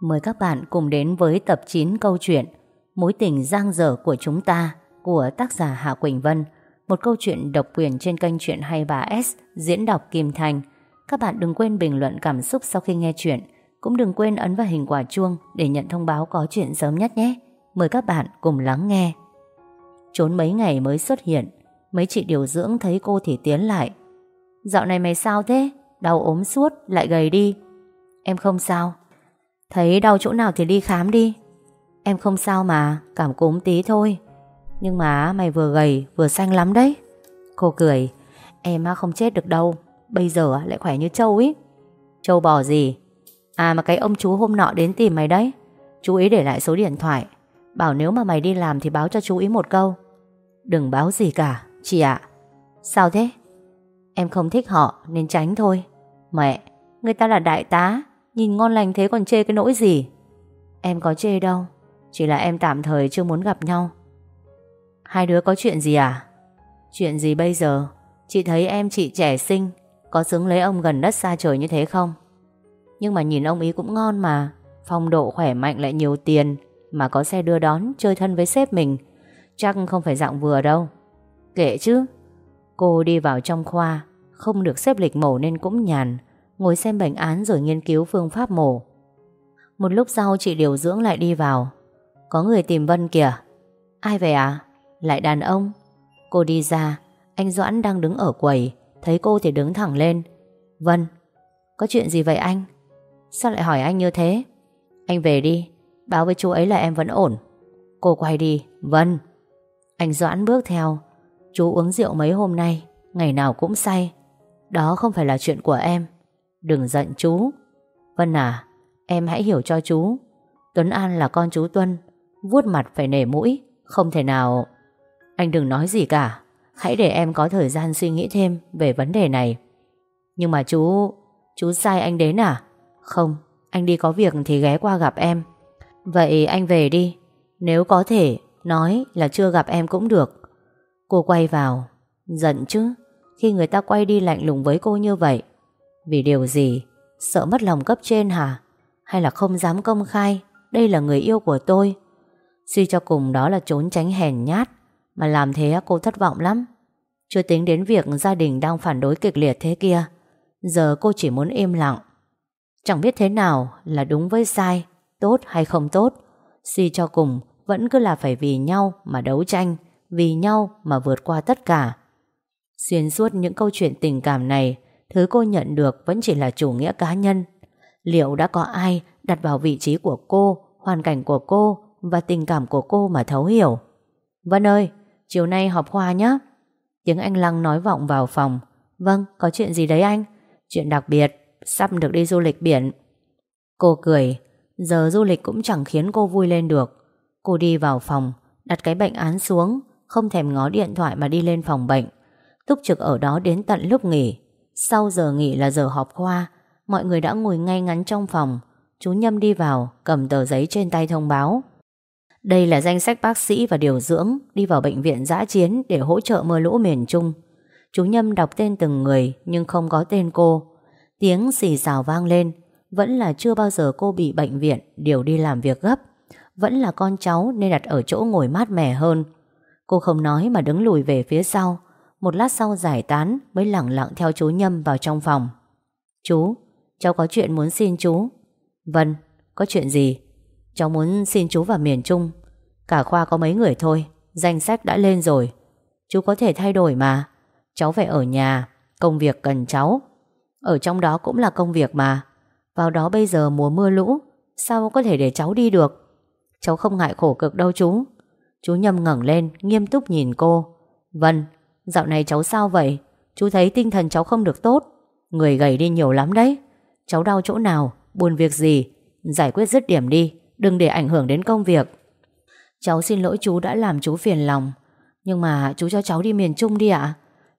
Mời các bạn cùng đến với tập 9 câu chuyện Mối tình giang dở của chúng ta của tác giả Hạ Quỳnh Vân. Một câu chuyện độc quyền trên kênh Chuyện 23S diễn đọc Kim Thành. Các bạn đừng quên bình luận cảm xúc sau khi nghe chuyện. Cũng đừng quên ấn vào hình quả chuông để nhận thông báo có chuyện sớm nhất nhé. Mời các bạn cùng lắng nghe. Trốn mấy ngày mới xuất hiện, mấy chị điều dưỡng thấy cô thì tiến lại. Dạo này mày sao thế? Đau ốm suốt, lại gầy đi. Em không sao. Thấy đau chỗ nào thì đi khám đi. Em không sao mà, Cảm cúm tí thôi. Nhưng mà mày vừa gầy, vừa xanh lắm đấy. Cô cười, Em không chết được đâu, Bây giờ lại khỏe như trâu ý. Trâu bò gì? À mà cái ông chú hôm nọ đến tìm mày đấy. Chú ý để lại số điện thoại. Bảo nếu mà mày đi làm thì báo cho chú ý một câu. Đừng báo gì cả, Chị ạ. Sao thế? Em không thích họ, nên tránh thôi. Mẹ, Người ta là đại tá. Nhìn ngon lành thế còn chê cái nỗi gì? Em có chê đâu, Chỉ là em tạm thời chưa muốn gặp nhau. Hai đứa có chuyện gì à? Chuyện gì bây giờ? Chị thấy em chị trẻ xinh, Có xứng lấy ông gần đất xa trời như thế không? Nhưng mà nhìn ông ý cũng ngon mà, Phong độ khỏe mạnh lại nhiều tiền, Mà có xe đưa đón, chơi thân với sếp mình, Chắc không phải dạng vừa đâu. Kệ chứ. Cô đi vào trong khoa, Không được xếp lịch mổ nên cũng nhàn. Ngồi xem bệnh án rồi nghiên cứu phương pháp mổ. Một lúc sau chị điều dưỡng lại đi vào. Có người tìm Vân kìa. Ai về à? Lại đàn ông. Cô đi ra. Anh Doãn đang đứng ở quầy. Thấy cô thì đứng thẳng lên. Vân, Có chuyện gì vậy anh? Sao lại hỏi anh như thế? Anh về đi. Báo với chú ấy là em vẫn ổn. Cô quay đi. Vân. Anh Doãn bước theo. Chú uống rượu mấy hôm nay. Ngày nào cũng say. Đó không phải là chuyện của em. Đừng giận chú. Vân à Em hãy hiểu cho chú. Tuấn An là con chú Tuân, vuốt mặt phải nể mũi, Không thể nào. Anh đừng nói gì cả, Hãy để em có thời gian suy nghĩ thêm về vấn đề này. Nhưng mà chú Chú sai anh đến à? Không, Anh đi có việc thì ghé qua gặp em. Vậy anh về đi, Nếu có thể, Nói là chưa gặp em cũng được. Cô quay vào, Giận chứ, Khi người ta quay đi lạnh lùng với cô như vậy vì điều gì? Sợ mất lòng cấp trên hả? Hay là không dám công khai đây là người yêu của tôi? Suy cho cùng đó là trốn tránh hèn nhát mà làm thế cô thất vọng lắm. Chưa tính đến việc gia đình đang phản đối kịch liệt thế kia. Giờ cô chỉ muốn im lặng. Chẳng biết thế nào là đúng với sai, tốt hay không tốt. Suy cho cùng vẫn cứ là phải vì nhau mà đấu tranh, vì nhau mà vượt qua tất cả. Xuyên suốt những câu chuyện tình cảm này, Thứ cô nhận được vẫn chỉ là chủ nghĩa cá nhân. Liệu đã có ai đặt vào vị trí của cô, Hoàn cảnh của cô Và tình cảm của cô mà thấu hiểu? Vân ơi, Chiều nay họp khoa nhé Tiếng anh Lăng nói vọng vào phòng. Vâng có chuyện gì đấy anh? Chuyện đặc biệt, Sắp được đi du lịch biển. Cô cười. Giờ du lịch cũng chẳng khiến cô vui lên được. Cô đi vào phòng, Đặt cái bệnh án xuống, Không thèm ngó điện thoại mà đi lên phòng bệnh. Túc trực ở đó đến tận lúc nghỉ sau giờ nghỉ là giờ họp khoa, Mọi người đã ngồi ngay ngắn trong phòng. Chú Nhâm đi vào, Cầm tờ giấy trên tay thông báo. Đây là danh sách bác sĩ và điều dưỡng Đi vào bệnh viện giã chiến Để hỗ trợ mưa lũ miền Trung. Chú Nhâm đọc tên từng người, Nhưng không có tên cô. Tiếng xì xào vang lên, Vẫn là chưa bao giờ cô bị bệnh viện, Điều đi làm việc gấp. Vẫn là con cháu nên đặt ở chỗ ngồi mát mẻ hơn. Cô không nói mà đứng lùi về phía sau một lát sau giải tán, Mới lặng lặng theo chú Nhâm vào trong phòng. Chú, Cháu có chuyện muốn xin chú. Vâng có chuyện gì? Cháu muốn xin chú vào miền Trung. Cả khoa có mấy người thôi, Danh sách đã lên rồi. Chú có thể thay đổi mà. Cháu phải ở nhà, Công việc cần cháu. Ở trong đó cũng là công việc mà. Vào đó bây giờ mùa mưa lũ, Sao có thể để cháu đi được? Cháu không ngại khổ cực đâu chú. Chú Nhâm ngẩng lên, nghiêm túc nhìn cô. Vâng Dạo này cháu sao vậy? Chú thấy tinh thần cháu không được tốt. Người gầy đi nhiều lắm đấy. Cháu đau chỗ nào, buồn việc gì? Giải quyết dứt điểm đi. Đừng để ảnh hưởng đến công việc. Cháu xin lỗi chú đã làm chú phiền lòng. Nhưng mà chú cho cháu đi miền Trung đi ạ.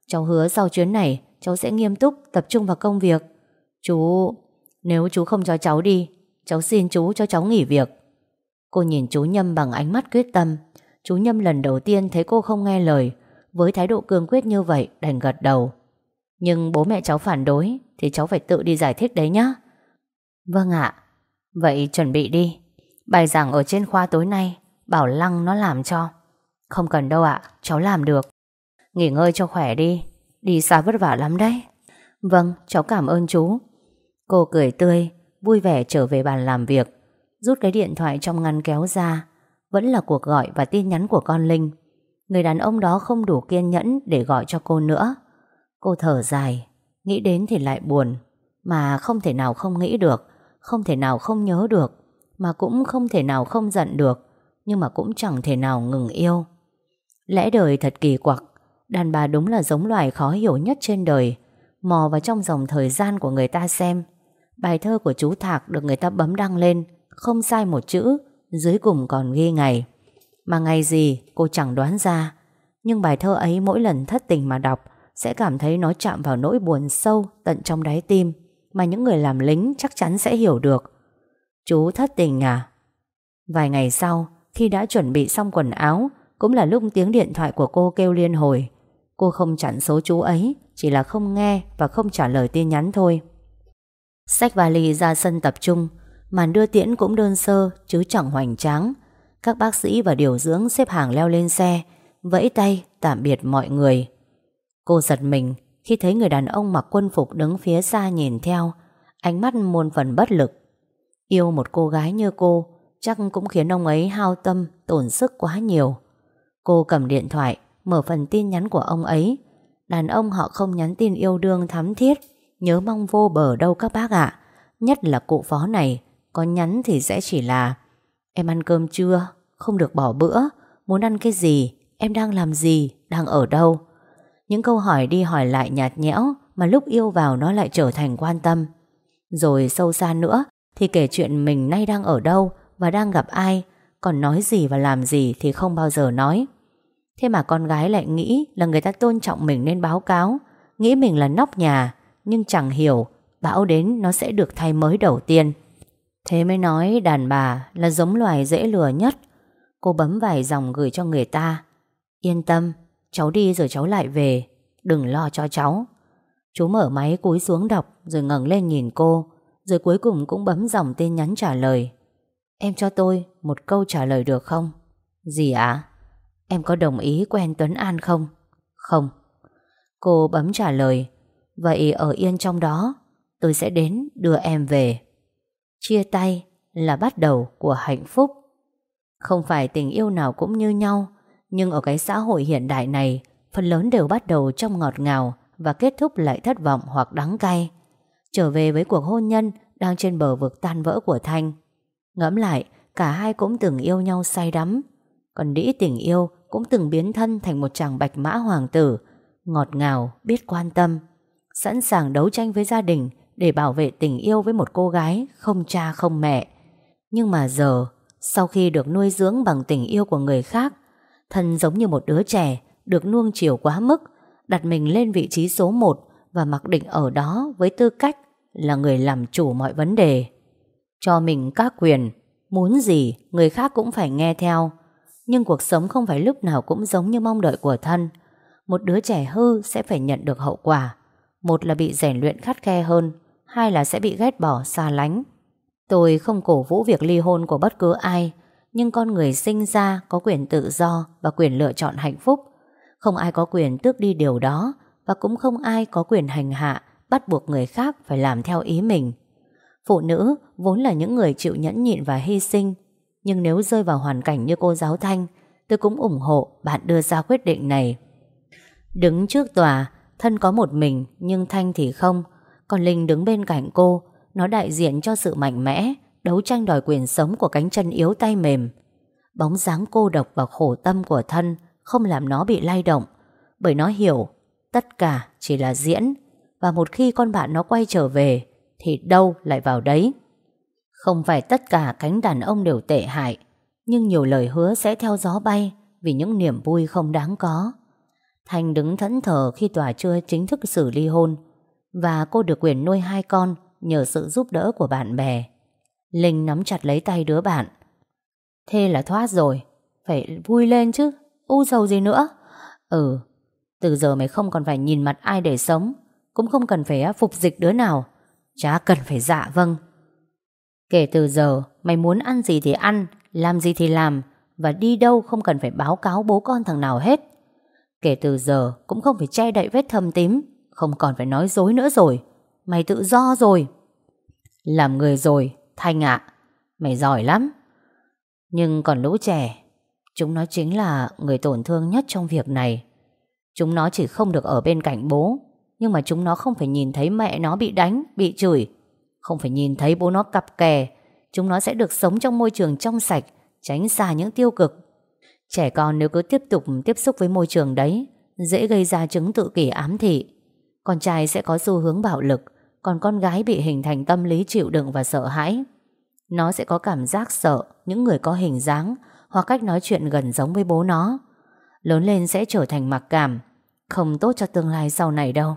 Cháu hứa sau chuyến này Cháu sẽ nghiêm túc tập trung vào công việc. Chú Nếu chú không cho cháu đi Cháu xin chú cho cháu nghỉ việc. Cô nhìn chú Nhâm bằng ánh mắt quyết tâm. Chú Nhâm lần đầu tiên thấy cô không nghe lời với thái độ cương quyết như vậy đành gật đầu. Nhưng bố mẹ cháu phản đối Thì cháu phải tự đi giải thích đấy nhá. Vâng ạ. Vậy chuẩn bị đi. Bài giảng ở trên khoa tối nay Bảo Lăng nó làm cho. Không cần đâu ạ, cháu làm được. Nghỉ ngơi cho khỏe đi. Đi xa vất vả lắm đấy. Vâng, cháu cảm ơn chú. Cô cười tươi, vui vẻ trở về bàn làm việc. Rút cái điện thoại trong ngăn kéo ra. Vẫn là cuộc gọi và tin nhắn của con Linh. Người đàn ông đó không đủ kiên nhẫn Để gọi cho cô nữa. Cô thở dài, Nghĩ đến thì lại buồn. Mà không thể nào không nghĩ được, Không thể nào không nhớ được, Mà cũng không thể nào không giận được, Nhưng mà cũng chẳng thể nào ngừng yêu. Lẽ đời thật kỳ quặc, Đàn bà đúng là giống loài khó hiểu nhất trên đời, Mò vào trong dòng thời gian của người ta xem. Bài thơ của chú Thạc được người ta bấm đăng lên, Không sai một chữ, Dưới cùng còn ghi ngày. Mà ngày gì, cô chẳng đoán ra. Nhưng bài thơ ấy mỗi lần thất tình mà đọc, Sẽ cảm thấy nó chạm vào nỗi buồn sâu Tận trong đáy tim, Mà những người làm lính chắc chắn sẽ hiểu được. Chú thất tình à? Vài ngày sau, Khi đã chuẩn bị xong quần áo, Cũng là lúc tiếng điện thoại của cô kêu liên hồi. Cô không chặn số chú ấy, Chỉ là không nghe và không trả lời tin nhắn thôi. Xách vali ra sân tập trung, Màn đưa tiễn cũng đơn sơ, Chứ chẳng hoành tráng. Các bác sĩ và điều dưỡng xếp hàng leo lên xe, Vẫy tay tạm biệt mọi người. Cô giật mình Khi thấy người đàn ông mặc quân phục đứng phía xa nhìn theo, Ánh mắt muôn phần bất lực. Yêu một cô gái như cô Chắc cũng khiến ông ấy hao tâm, Tổn sức quá nhiều. Cô cầm điện thoại, Mở phần tin nhắn của ông ấy. Đàn ông họ không nhắn tin yêu đương thắm thiết, Nhớ mong vô bờ đâu các bác ạ. Nhất là cụ phó này, Có nhắn thì sẽ chỉ là Em ăn cơm chưa? Không được bỏ bữa Muốn ăn cái gì? Em đang làm gì? Đang ở đâu? Những câu hỏi đi hỏi lại nhạt nhẽo Mà lúc yêu vào nó lại trở thành quan tâm Rồi sâu xa nữa Thì kể chuyện mình nay đang ở đâu Và đang gặp ai Còn nói gì và làm gì thì không bao giờ nói Thế mà con gái lại nghĩ Là người ta tôn trọng mình nên báo cáo Nghĩ mình là nóc nhà, nhưng chẳng hiểu, bão đến nó sẽ được thay mới đầu tiên. Thế mới nói đàn bà là giống loài dễ lừa nhất. Cô bấm vài dòng gửi cho người ta. Yên tâm, cháu đi rồi cháu lại về. Đừng lo cho cháu. Chú mở máy cúi xuống đọc rồi ngẩng lên nhìn cô. Rồi cuối cùng cũng bấm dòng tin nhắn trả lời. Em cho tôi một câu trả lời được không? Gì ạ? Em có đồng ý quen Tuấn An không? Không. Cô bấm trả lời Vậy ở yên trong đó Tôi sẽ đến đưa em về Chia tay là bắt đầu của hạnh phúc. Không phải tình yêu nào cũng như nhau Nhưng ở cái xã hội hiện đại này Phần lớn đều bắt đầu trong ngọt ngào Và kết thúc lại thất vọng hoặc đắng cay. Trở về với cuộc hôn nhân Đang trên bờ vực tan vỡ của Thanh. Ngẫm lại Cả hai cũng từng yêu nhau say đắm. Còn đĩ tình yêu Cũng từng biến thân thành một chàng bạch mã hoàng tử Ngọt ngào, biết quan tâm sẵn sàng đấu tranh với gia đình để bảo vệ tình yêu với một cô gái không cha không mẹ. Nhưng mà giờ, sau khi được nuôi dưỡng bằng tình yêu của người khác, thân giống như một đứa trẻ được nuông chiều quá mức, đặt mình lên vị trí số một và mặc định ở đó với tư cách là người làm chủ mọi vấn đề. Cho mình các quyền, muốn gì người khác cũng phải nghe theo. Nhưng cuộc sống không phải lúc nào cũng giống như mong đợi của thân. Một đứa trẻ hư sẽ phải nhận được hậu quả. Một là bị rèn luyện khắt khe hơn Hai là sẽ bị ghét bỏ, xa lánh. Tôi không cổ vũ việc ly hôn của bất cứ ai, Nhưng con người sinh ra có quyền tự do Và quyền lựa chọn hạnh phúc. Không ai có quyền tước đi điều đó Và cũng không ai có quyền hành hạ, Bắt buộc người khác phải làm theo ý mình. Phụ nữ vốn là những người chịu nhẫn nhịn và hy sinh, Nhưng nếu rơi vào hoàn cảnh như cô giáo Thanh, Tôi cũng ủng hộ bạn đưa ra quyết định này. Đứng trước tòa, Thân có một mình nhưng Thanh thì không. Còn Linh đứng bên cạnh cô, Nó đại diện cho sự mạnh mẽ, Đấu tranh đòi quyền sống của cánh chân yếu tay mềm. Bóng dáng cô độc và khổ tâm của thân Không làm nó bị lay động, Bởi nó hiểu Tất cả chỉ là diễn, Và một khi con bạn nó quay trở về Thì đâu lại vào đấy. Không phải tất cả cánh đàn ông đều tệ hại, Nhưng nhiều lời hứa sẽ theo gió bay Vì những niềm vui không đáng có. Thành đứng thẫn thờ khi tòa chưa chính thức xử ly hôn và cô được quyền nuôi hai con nhờ sự giúp đỡ của bạn bè. Linh nắm chặt lấy tay đứa bạn. Thế là thoát rồi, phải vui lên chứ, u sầu gì nữa. Ừ, từ giờ mày không còn phải nhìn mặt ai để sống, cũng không cần phải à, phục dịch đứa nào, chả cần phải dạ vâng. Kể từ giờ Mày muốn ăn gì thì ăn Làm gì thì làm Và đi đâu không cần phải báo cáo bố con thằng nào hết Kể từ giờ Cũng không phải che đậy vết thâm tím không còn phải nói dối nữa rồi. Mày tự do rồi. Làm người rồi, Thanh ạ. Mày giỏi lắm. Nhưng còn lũ trẻ, Chúng nó chính là người tổn thương nhất trong việc này. Chúng nó chỉ không được ở bên cạnh bố, Nhưng mà chúng nó không phải nhìn thấy mẹ nó bị đánh, Bị chửi. Không phải nhìn thấy bố nó cặp kè, Chúng nó sẽ được sống trong môi trường trong sạch, Tránh xa những tiêu cực. Trẻ con nếu cứ tiếp tục tiếp xúc với môi trường đấy, Dễ gây ra chứng tự kỷ ám thị. Con trai sẽ có xu hướng bạo lực, Còn con gái bị hình thành tâm lý chịu đựng và sợ hãi. Nó sẽ có cảm giác sợ Những người có hình dáng Hoặc cách nói chuyện gần giống với bố nó. Lớn lên sẽ trở thành mặc cảm, Không tốt cho tương lai sau này đâu.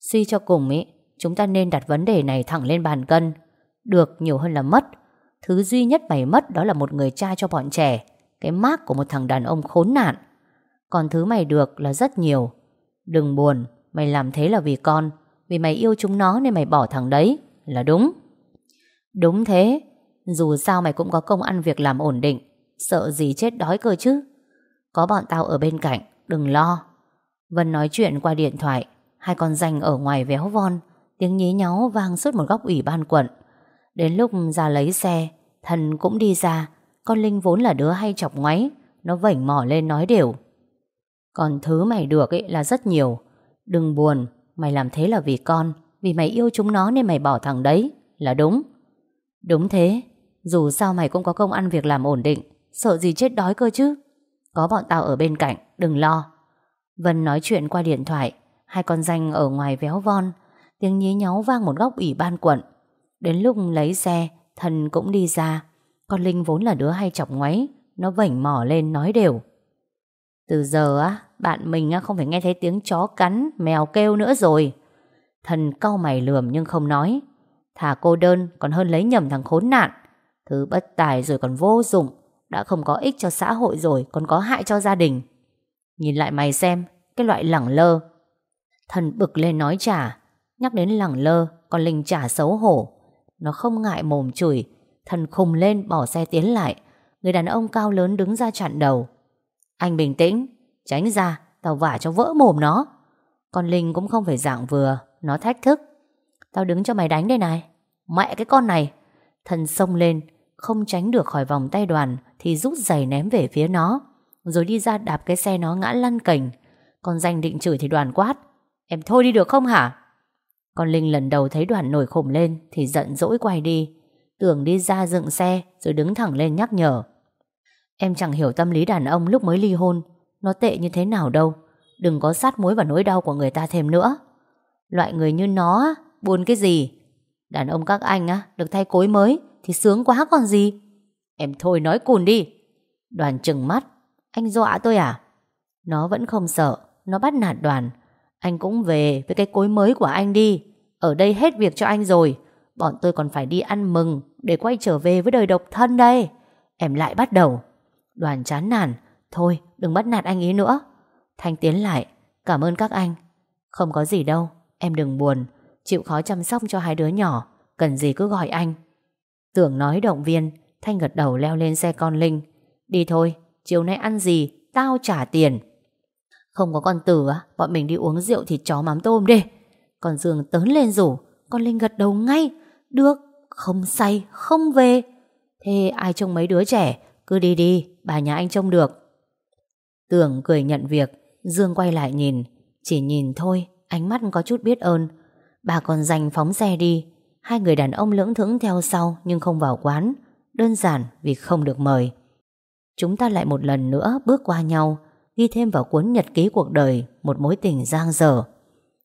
Suy cho cùng ý, Chúng ta nên đặt vấn đề này thẳng lên bàn cân. Được nhiều hơn là mất. Thứ duy nhất mày mất đó là một người cha cho bọn trẻ, Cái mác của một thằng đàn ông khốn nạn. Còn thứ mày được là rất nhiều. Đừng buồn Mày làm thế là vì con, Vì mày yêu chúng nó nên mày bỏ thằng đấy, Là đúng. Đúng thế, Dù sao mày cũng có công ăn việc làm ổn định, Sợ gì chết đói cơ chứ. Có bọn tao ở bên cạnh, Đừng lo. Vân nói chuyện qua điện thoại, Hai con danh ở ngoài véo von, Tiếng nhí nháo vang suốt một góc ủy ban quận. Đến lúc ra lấy xe, Thần cũng đi ra, Con Linh vốn là đứa hay chọc ngoáy, Nó vảnh mỏ lên nói đều. Còn thứ mày được ấy là rất nhiều Đừng buồn, Mày làm thế là vì con, Vì mày yêu chúng nó nên mày bỏ thằng đấy, Là đúng. Đúng thế, Dù sao mày cũng có công ăn việc làm ổn định, Sợ gì chết đói cơ chứ. Có bọn tao ở bên cạnh, Đừng lo. Vân nói chuyện qua điện thoại, Hai con danh ở ngoài véo von, Tiếng nhí nháo vang một góc ủy ban quận. Đến lúc lấy xe Thần cũng đi ra, Con Linh vốn là đứa hay chọc ngoáy, Nó vảnh mỏ lên nói đều. Từ giờ á bạn mình không phải nghe thấy tiếng chó cắn, Mèo kêu nữa rồi. Thần cau mày lườm nhưng không nói. Thả cô đơn, còn hơn lấy nhầm thằng khốn nạn. Thứ bất tài rồi còn vô dụng. Đã không có ích cho xã hội rồi, Còn có hại cho gia đình. Nhìn lại mày xem, Cái loại lẳng lơ. Thần bực lên nói trả Nhắc đến lẳng lơ Còn Linh trả xấu hổ. Nó không ngại mồm chửi. Thần khùng lên, bỏ xe tiến lại. Người đàn ông cao lớn đứng ra chặn đầu. Anh bình tĩnh. Tránh ra, Tao vả cho vỡ mồm nó. Con Linh cũng không phải dạng vừa, Nó thách thức. Tao đứng cho mày đánh đây này. Mẹ cái con này. Thần sông lên, Không tránh được khỏi vòng tay đoàn Thì rút giày ném về phía nó. Rồi đi ra đạp cái xe nó ngã lăn cành. Con danh định chửi thì đoàn quát. Em thôi đi được không hả? Con Linh lần đầu thấy đoàn nổi khủng lên Thì giận dỗi quay đi. Tưởng đi ra dựng xe, Rồi đứng thẳng lên nhắc nhở. Em chẳng hiểu tâm lý đàn ông lúc mới ly hôn. Nó tệ như thế nào đâu. Đừng có sát muối vào nỗi đau của người ta thêm nữa. Loại người như nó Buồn cái gì? Đàn ông các anh á, được thay cối mới, Thì sướng quá còn gì? Em thôi nói cùn đi. Đoàn trừng mắt. Anh dọa tôi à? Nó vẫn không sợ. Nó bắt nạt đoàn. Anh cũng về với cái cối mới của anh đi. Ở đây hết việc cho anh rồi. Bọn tôi còn phải đi ăn mừng Để quay trở về với đời độc thân đây. Em lại bắt đầu. Đoàn chán nản. Thôi, đừng bắt nạt anh ý nữa. Thanh tiến lại, Cảm ơn các anh. Không có gì đâu, Em đừng buồn. Chịu khó chăm sóc cho hai đứa nhỏ, Cần gì cứ gọi anh. Tưởng nói động viên, Thanh gật đầu leo lên xe con Linh. Đi thôi, Chiều nay ăn gì, Tao trả tiền. Không có con tử á, Bọn mình đi uống rượu thịt chó mắm tôm đi. Còn Dương tớn lên rủ, Con Linh gật đầu ngay. Được, Không say, Không về. Thế ai trông mấy đứa trẻ, Cứ đi đi, Bà nhà anh trông được. Tưởng cười nhận việc. Dương quay lại nhìn. Chỉ nhìn thôi, Ánh mắt có chút biết ơn. Bà còn dành phóng xe đi. Hai người đàn ông lưỡng thững theo sau Nhưng không vào quán. Đơn giản vì không được mời. Chúng ta lại một lần nữa bước qua nhau, Ghi thêm vào cuốn nhật ký cuộc đời, Một mối tình giang dở.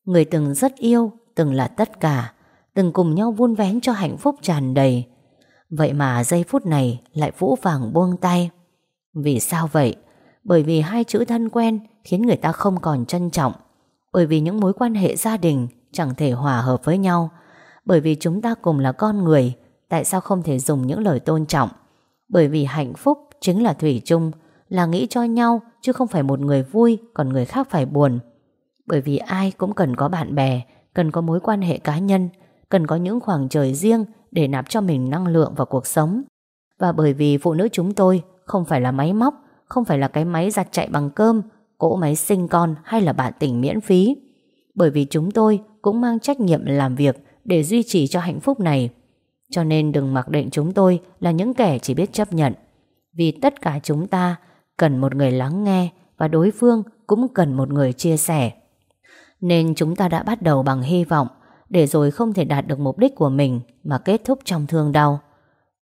Người từng rất yêu, Từng là tất cả, Từng cùng nhau vun vén cho hạnh phúc tràn đầy. Vậy mà giây phút này Lại vũ vàng buông tay. Vì sao vậy? Bởi vì hai chữ thân quen Khiến người ta không còn trân trọng Bởi vì những mối quan hệ gia đình Chẳng thể hòa hợp với nhau Bởi vì chúng ta cùng là con người Tại sao không thể dùng những lời tôn trọng Bởi vì hạnh phúc chính là thủy chung Là nghĩ cho nhau Chứ không phải một người vui Còn người khác phải buồn Bởi vì ai cũng cần có bạn bè Cần có mối quan hệ cá nhân cần có những khoảng trời riêng để nạp cho mình năng lượng vào cuộc sống. Và bởi vì phụ nữ chúng tôi không phải là máy móc, không phải là cái máy giặt chạy bằng cơm, cỗ máy sinh con hay là bạn tình miễn phí. Bởi vì chúng tôi cũng mang trách nhiệm làm việc để duy trì cho hạnh phúc này. Cho nên đừng mặc định chúng tôi là những kẻ chỉ biết chấp nhận. Vì tất cả chúng ta cần một người lắng nghe và đối phương cũng cần một người chia sẻ. Nên chúng ta đã bắt đầu bằng hy vọng để rồi không thể đạt được mục đích của mình mà kết thúc trong thương đau.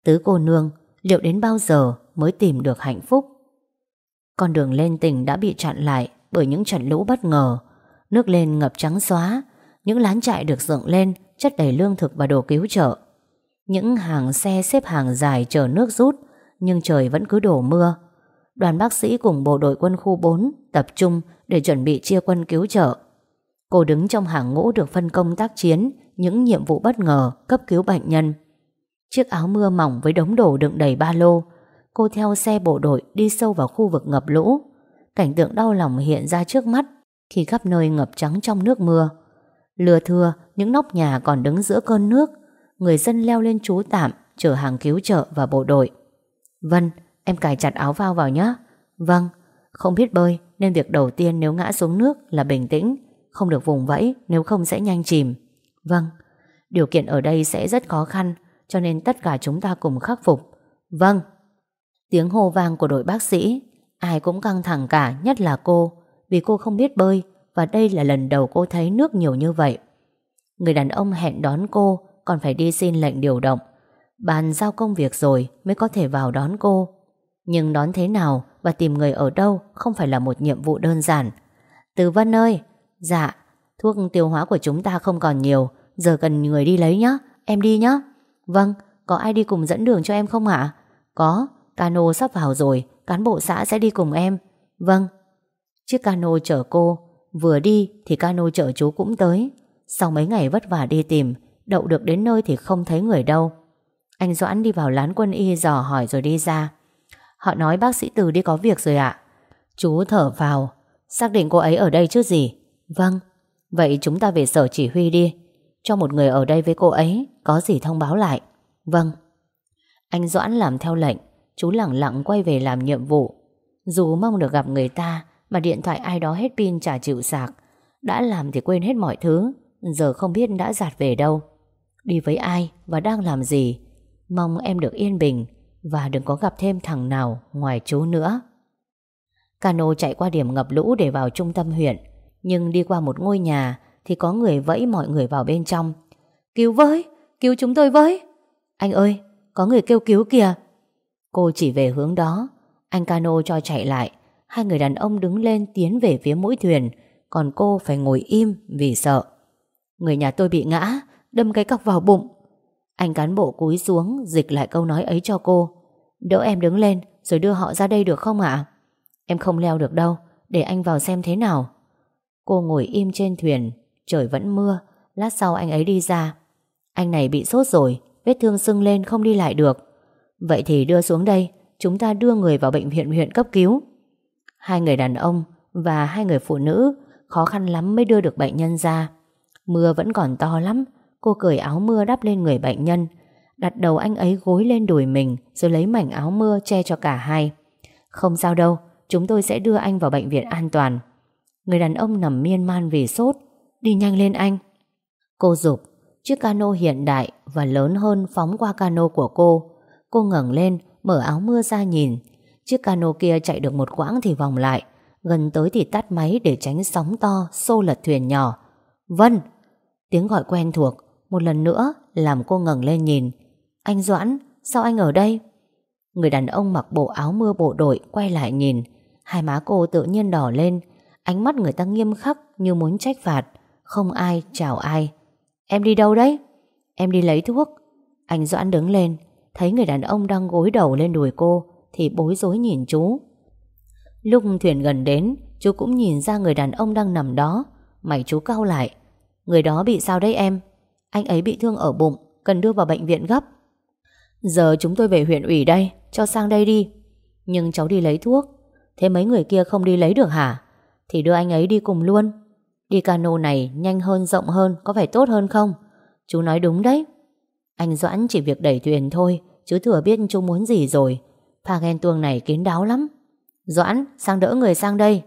Tứ cô nương, liệu đến bao giờ mới tìm được hạnh phúc? Con đường lên tỉnh đã bị chặn lại bởi những trận lũ bất ngờ. Nước lên ngập trắng xóa, những lán trại được dựng lên chất đầy lương thực và đồ cứu trợ. Những hàng xe xếp hàng dài chờ nước rút, nhưng trời vẫn cứ đổ mưa. Đoàn bác sĩ cùng bộ đội quân khu 4 tập trung để chuẩn bị chia quân cứu trợ. Cô đứng trong hàng ngũ được phân công tác chiến những nhiệm vụ bất ngờ cấp cứu bệnh nhân. Chiếc áo mưa mỏng với đống đồ đựng đầy ba lô. Cô theo xe bộ đội đi sâu vào khu vực ngập lũ. Cảnh tượng đau lòng hiện ra trước mắt khi khắp nơi ngập trắng trong nước mưa. Lừa thưa, những nóc nhà còn đứng giữa cơn nước. Người dân leo lên trú tạm, chở hàng cứu trợ và bộ đội. Vân, em cài chặt áo phao vào nhé. Vâng, không biết bơi nên việc đầu tiên nếu ngã xuống nước là bình tĩnh, không được vùng vẫy nếu không sẽ nhanh chìm. Vâng, điều kiện ở đây sẽ rất khó khăn cho nên tất cả chúng ta cùng khắc phục. Vâng. Tiếng hô vang của đội bác sĩ, ai cũng căng thẳng cả, nhất là cô, vì cô không biết bơi và đây là lần đầu cô thấy nước nhiều như vậy. Người đàn ông hẹn đón cô còn phải đi xin lệnh điều động. Bàn giao công việc rồi mới có thể vào đón cô. Nhưng đón thế nào và tìm người ở đâu không phải là một nhiệm vụ đơn giản. Từ Vân ơi, dạ, thuốc tiêu hóa của chúng ta không còn nhiều, giờ cần người đi lấy nhé, em đi nhé. Vâng, có ai đi cùng dẫn đường cho em không ạ? Có, cano sắp vào rồi, cán bộ xã sẽ đi cùng em. Vâng. Chiếc cano chở cô, vừa đi thì cano chở chú cũng tới. Sau mấy ngày vất vả đi tìm, đậu được đến nơi thì không thấy người đâu. Anh Doãn đi vào lán quân y dò hỏi rồi đi ra. Họ nói bác sĩ Từ đi có việc rồi ạ. Chú thở vào, xác định cô ấy ở đây chứ gì? Vâng, vậy chúng ta về sở chỉ huy đi. Cho một người ở đây với cô ấy Có gì thông báo lại Vâng Anh Doãn làm theo lệnh Chú lặng lặng quay về làm nhiệm vụ Dù mong được gặp người ta Mà điện thoại ai đó hết pin chả chịu sạc Đã làm thì quên hết mọi thứ Giờ không biết đã giạt về đâu Đi với ai và đang làm gì Mong em được yên bình Và đừng có gặp thêm thằng nào Ngoài chú nữa Cano chạy qua điểm ngập lũ để vào trung tâm huyện Nhưng đi qua một ngôi nhà thì có người vẫy mọi người vào bên trong. Cứu với, cứu chúng tôi với. Anh ơi, có người kêu cứu kìa. Cô chỉ về hướng đó, anh cano cho chạy lại. Hai người đàn ông đứng lên tiến về phía mũi thuyền, còn cô phải ngồi im vì sợ. Người nhà tôi bị ngã, đâm cái cọc vào bụng. Anh cán bộ cúi xuống dịch lại câu nói ấy cho cô. Đỡ em đứng lên rồi đưa họ ra đây được không ạ? Em không leo được đâu, để anh vào xem thế nào. Cô ngồi im trên thuyền, Trời vẫn mưa Lát sau anh ấy đi ra Anh này bị sốt rồi Vết thương sưng lên không đi lại được Vậy thì đưa xuống đây, Chúng ta đưa người vào bệnh viện huyện cấp cứu. Hai người đàn ông Và hai người phụ nữ Khó khăn lắm mới đưa được bệnh nhân ra. Mưa vẫn còn to lắm, Cô cởi áo mưa đắp lên người bệnh nhân, Đặt đầu anh ấy gối lên đùi mình Rồi lấy mảnh áo mưa che cho cả hai. Không sao đâu, Chúng tôi sẽ đưa anh vào bệnh viện an toàn. Người đàn ông nằm miên man vì sốt, Đi nhanh lên anh. Cô dục Chiếc cano hiện đại và lớn hơn phóng qua cano của cô. Cô ngẩng lên, Mở áo mưa ra nhìn. Chiếc cano kia chạy được một quãng thì vòng lại. Gần tới thì tắt máy để tránh sóng to, Xô lật thuyền nhỏ. Vân! Tiếng gọi quen thuộc. Một lần nữa, làm cô ngẩng lên nhìn. Anh Doãn, sao anh ở đây? Người đàn ông mặc bộ áo mưa bộ đội Quay lại nhìn. Hai má cô tự nhiên đỏ lên. Ánh mắt người ta nghiêm khắc như muốn trách phạt. Không ai chào ai. Em đi đâu đấy? Em đi lấy thuốc. Anh Doãn đứng lên. Thấy người đàn ông đang gối đầu lên đùi cô Thì bối rối nhìn chú. Lúc thuyền gần đến, Chú cũng nhìn ra người đàn ông đang nằm đó. Mày chú cau lại. Người đó bị sao đấy em? Anh ấy bị thương ở bụng, Cần đưa vào bệnh viện gấp. Giờ chúng tôi về huyện ủy đây, Cho sang đây đi. Nhưng cháu đi lấy thuốc. Thế mấy người kia không đi lấy được hả? Thì đưa anh ấy đi cùng luôn. Đi cano này nhanh hơn, rộng hơn, Có phải tốt hơn không? Chú nói đúng đấy. Anh Doãn chỉ việc đẩy thuyền thôi, Chứ thừa biết chú muốn gì rồi. Pha ghen tuông này kín đáo lắm. Doãn, sang đỡ người sang đây.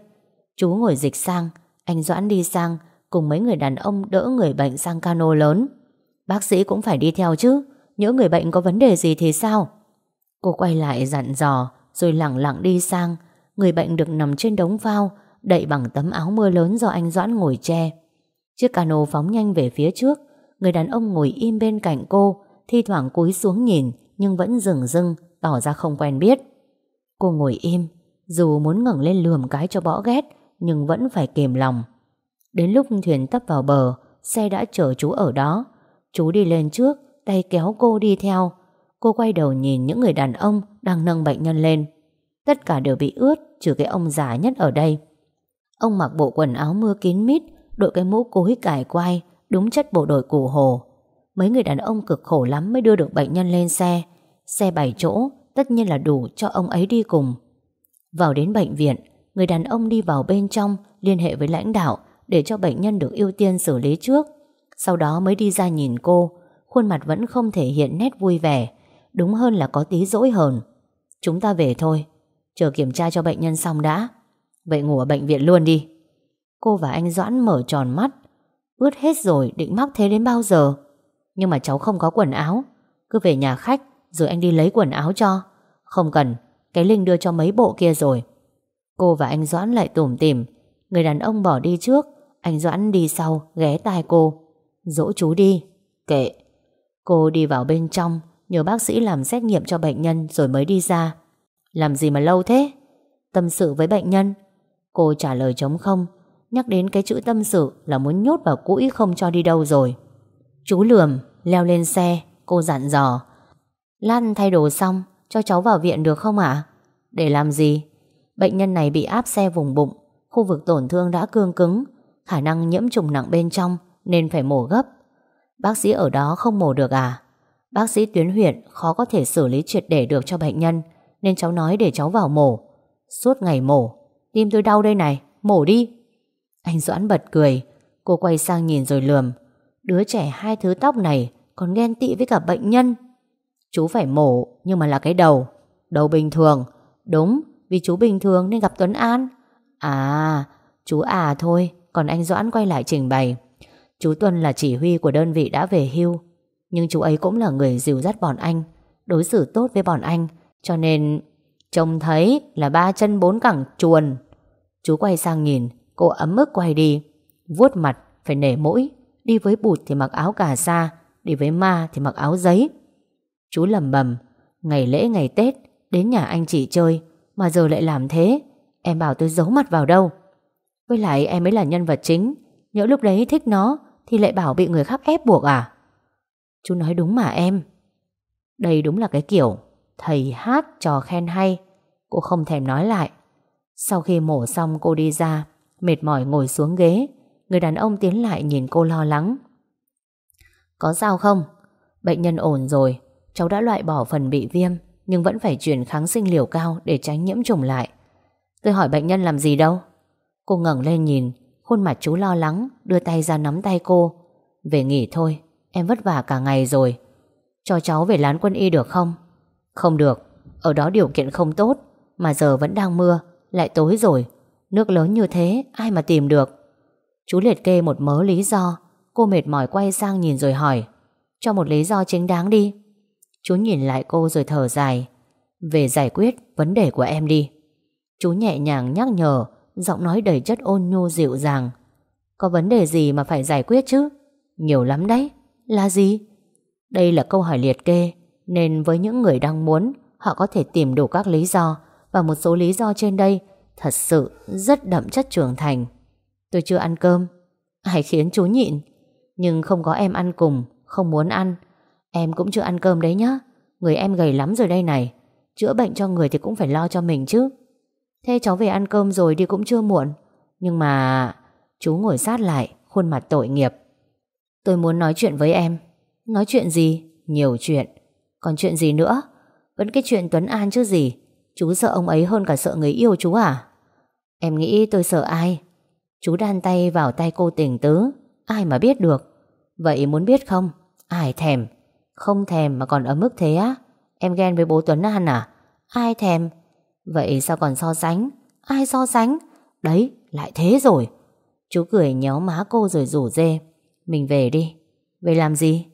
Chú ngồi dịch sang, Anh Doãn đi sang, Cùng mấy người đàn ông đỡ người bệnh sang cano lớn. Bác sĩ cũng phải đi theo chứ Nhớ người bệnh có vấn đề gì thì sao? Cô quay lại dặn dò, Rồi lặng lặng đi sang. Người bệnh được nằm trên đống phao, Đậy bằng tấm áo mưa lớn do anh Doãn ngồi che. Chiếc cano phóng nhanh về phía trước. Người đàn ông ngồi im bên cạnh cô, Thi thoảng cúi xuống nhìn, Nhưng vẫn dừng dưng Tỏ ra không quen biết. Cô ngồi im, Dù muốn ngẩng lên lườm cái cho bỏ ghét, Nhưng vẫn phải kềm lòng. Đến lúc thuyền tấp vào bờ, Xe đã chở chú ở đó. Chú đi lên trước, Tay kéo cô đi theo. Cô quay đầu nhìn những người đàn ông Đang nâng bệnh nhân lên. Tất cả đều bị ướt, Trừ cái ông già nhất ở đây. Ông mặc bộ quần áo mưa kín mít, Đội cái mũ cối cải quai Đúng chất bộ đội củ hồ. Mấy người đàn ông cực khổ lắm mới đưa được bệnh nhân lên xe. Xe bảy chỗ, Tất nhiên là đủ cho ông ấy đi cùng. Vào đến bệnh viện, Người đàn ông đi vào bên trong, Liên hệ với lãnh đạo Để cho bệnh nhân được ưu tiên xử lý trước. Sau đó mới đi ra nhìn cô, Khuôn mặt vẫn không thể hiện nét vui vẻ, Đúng hơn là có tí dỗi hờn. Chúng ta về thôi, Chờ kiểm tra cho bệnh nhân xong đã. Vậy ngủ ở bệnh viện luôn đi. Cô và anh Doãn mở tròn mắt Ướt hết rồi, định mắc thế đến bao giờ? Nhưng mà cháu không có quần áo. Cứ về nhà khách, Rồi anh đi lấy quần áo cho. Không cần, Cái Linh đưa cho mấy bộ kia rồi. Cô và anh Doãn lại tủm tỉm. Người đàn ông bỏ đi trước, Anh Doãn đi sau, ghé tai cô. Dỗ chú đi. Kệ. Cô đi vào bên trong, Nhờ bác sĩ làm xét nghiệm cho bệnh nhân Rồi mới đi ra. Làm gì mà lâu thế? Tâm sự với bệnh nhân. Cô trả lời chống không. Nhắc đến cái chữ tâm sự là muốn nhốt vào cũi không cho đi đâu rồi. Chú lườm Leo lên xe Cô dặn dò. Lan thay đồ xong Cho cháu vào viện được không ạ? Để làm gì? Bệnh nhân này bị áp xe vùng bụng Khu vực tổn thương đã cương cứng Khả năng nhiễm trùng nặng bên trong Nên phải mổ gấp. Bác sĩ ở đó không mổ được à? Bác sĩ tuyến huyện khó có thể xử lý triệt để được cho bệnh nhân Nên cháu nói để cháu vào mổ. Suốt ngày mổ. Tim tôi đau đây này, mổ đi. Anh Doãn bật cười. Cô quay sang nhìn rồi lườm. Đứa trẻ hai thứ tóc này Còn ghen tị với cả bệnh nhân. Chú phải mổ, nhưng mà là cái đầu. Đầu bình thường. Đúng, vì chú bình thường nên gặp Tuấn An. À chú à thôi, Còn anh Doãn quay lại trình bày. Chú Tuân là chỉ huy của đơn vị đã về hưu, Nhưng chú ấy cũng là người dìu dắt bọn anh, Đối xử tốt với bọn anh, Cho nên Trông thấy là ba chân bốn cẳng chuồn. Chú quay sang nhìn Cô ấm ức quay đi. Vuốt mặt, phải nể mũi. Đi với bụt thì mặc áo cà sa, Đi với ma thì mặc áo giấy. Chú lầm bầm, Ngày lễ ngày Tết, Đến nhà anh chị chơi, Mà giờ lại làm thế, Em bảo tôi giấu mặt vào đâu. Với lại em ấy là nhân vật chính, Nhỡ lúc đấy thích nó Thì lại bảo bị người khác ép buộc à? Chú nói đúng mà em. Đây đúng là cái kiểu, Thầy hát trò khen hay, Cô không thèm nói lại. Sau khi mổ xong cô đi ra Mệt mỏi ngồi xuống ghế. Người đàn ông tiến lại nhìn cô lo lắng. Có sao không? Bệnh nhân ổn rồi. Cháu đã loại bỏ phần bị viêm, Nhưng vẫn phải chuyển kháng sinh liều cao Để tránh nhiễm trùng lại. Tôi hỏi bệnh nhân làm gì đâu? Cô ngẩng lên nhìn, Khuôn mặt chú lo lắng, Đưa tay ra nắm tay cô. Về nghỉ thôi, Em vất vả cả ngày rồi. Cho cháu về lán quân y được không? Không được, Ở đó điều kiện không tốt, Mà giờ vẫn đang mưa, Lại tối rồi. Nước lớn như thế, ai mà tìm được? Chú liệt kê một mớ lý do. Cô mệt mỏi quay sang nhìn rồi hỏi. Cho một lý do chính đáng đi. Chú nhìn lại cô rồi thở dài. Về giải quyết vấn đề của em đi. Chú nhẹ nhàng nhắc nhở, Giọng nói đầy chất ôn nhu dịu dàng. Có vấn đề gì mà phải giải quyết chứ? Nhiều lắm đấy. Là gì? Đây là câu hỏi liệt kê, Nên với những người đang muốn, Họ có thể tìm đủ các lý do. Và một số lý do trên đây Thật sự rất đậm chất trưởng thành. Tôi chưa ăn cơm. Ai khiến chú nhịn. Nhưng không có em ăn cùng, Không muốn ăn. Em cũng chưa ăn cơm đấy nhá. Người em gầy lắm rồi đây này. Chữa bệnh cho người thì cũng phải lo cho mình chứ. Thế cháu về ăn cơm rồi đi cũng chưa muộn. Nhưng mà Chú ngồi sát lại, Khuôn mặt tội nghiệp. Tôi muốn nói chuyện với em. Nói chuyện gì? Nhiều chuyện. Còn chuyện gì nữa? Vẫn cái chuyện Tuấn An chứ gì? Chú sợ ông ấy hơn cả sợ người yêu chú à? Em nghĩ tôi sợ ai? Chú đan tay vào tay cô tình tứ. Ai mà biết được? Vậy muốn biết không? Ai thèm? Không thèm mà còn ở mức thế á? Em ghen với bố Tuấn An à? Ai thèm? Vậy sao còn so sánh? Ai so sánh? Đấy, lại thế rồi. Chú cười nhéo má cô rồi rủ dê. Mình về đi. Về làm gì?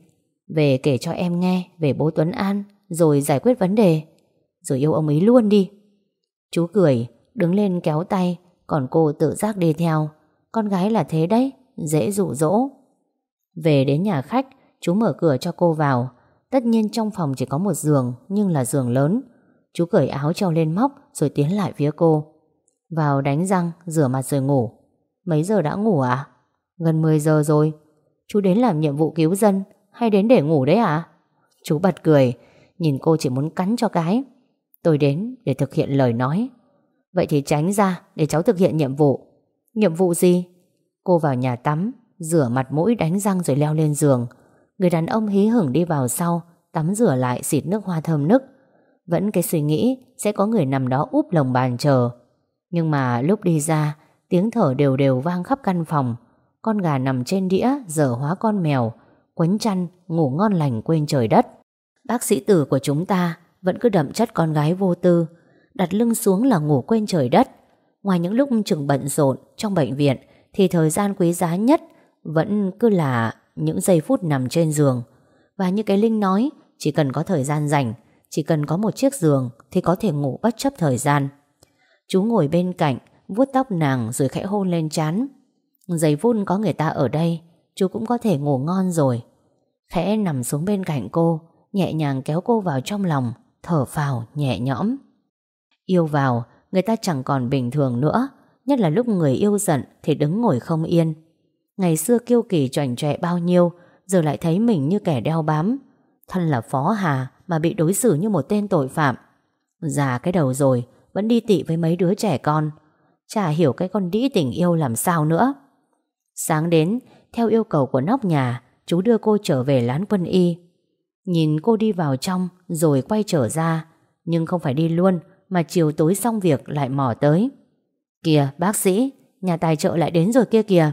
Về kể cho em nghe về bố Tuấn An, Rồi giải quyết vấn đề. Rồi yêu ông ấy luôn đi. Chú cười đứng lên kéo tay Còn cô tự giác đi theo. Con gái là thế đấy Dễ dụ dỗ. Về đến nhà khách Chú mở cửa cho cô vào. Tất nhiên trong phòng chỉ có một giường Nhưng là giường lớn. Chú cởi áo treo lên móc Rồi tiến lại phía cô. Vào đánh răng, rửa mặt rồi ngủ. Mấy giờ đã ngủ à? Gần 10 giờ rồi. Chú đến làm nhiệm vụ cứu dân Hay đến để ngủ đấy à? Chú bật cười Nhìn cô chỉ muốn cắn cho cái. Tôi đến để thực hiện lời nói. Vậy thì tránh ra để cháu thực hiện nhiệm vụ. Nhiệm vụ gì? Cô vào nhà tắm, Rửa mặt mũi, đánh răng rồi leo lên giường. Người đàn ông hí hửng đi vào sau, Tắm rửa lại, xịt nước hoa thơm nức. Vẫn cái suy nghĩ Sẽ có người nằm đó úp lồng bàn chờ. Nhưng mà lúc đi ra, Tiếng thở đều đều vang khắp căn phòng. Con gà nằm trên đĩa Giờ hóa con mèo, Quấn chăn, ngủ ngon lành quên trời đất. Bác sĩ tử của chúng ta Vẫn cứ đậm chất con gái vô tư Đặt lưng xuống là ngủ quên trời đất. Ngoài những lúc chừng bận rộn Trong bệnh viện, Thì thời gian quý giá nhất Vẫn cứ là những giây phút nằm trên giường. Và như cái Linh nói, Chỉ cần có thời gian rảnh, Chỉ cần có một chiếc giường Thì có thể ngủ bất chấp thời gian. Chú ngồi bên cạnh, vuốt tóc nàng rồi khẽ hôn lên chán Giây phút có người ta ở đây, Chú cũng có thể ngủ ngon rồi. Khẽ nằm xuống bên cạnh cô, Nhẹ nhàng kéo cô vào trong lòng, Thở phào nhẹ nhõm. Yêu vào, Người ta chẳng còn bình thường nữa, Nhất là lúc người yêu giận Thì đứng ngồi không yên. Ngày xưa kiêu kỳ choảnh trẹ bao nhiêu, Giờ lại thấy mình như kẻ đeo bám. Thân là phó hà Mà bị đối xử như một tên tội phạm. Già cái đầu rồi, Vẫn đi tị với mấy đứa trẻ con. Chả hiểu cái con đĩ tình yêu làm sao nữa. Sáng đến, Theo yêu cầu của nóc nhà, Chú đưa cô trở về lán quân y. Nhìn cô đi vào trong, Rồi quay trở ra. Nhưng không phải đi luôn mà chiều tối xong việc lại mò tới. Kìa, bác sĩ, Nhà tài trợ lại đến rồi kia kìa.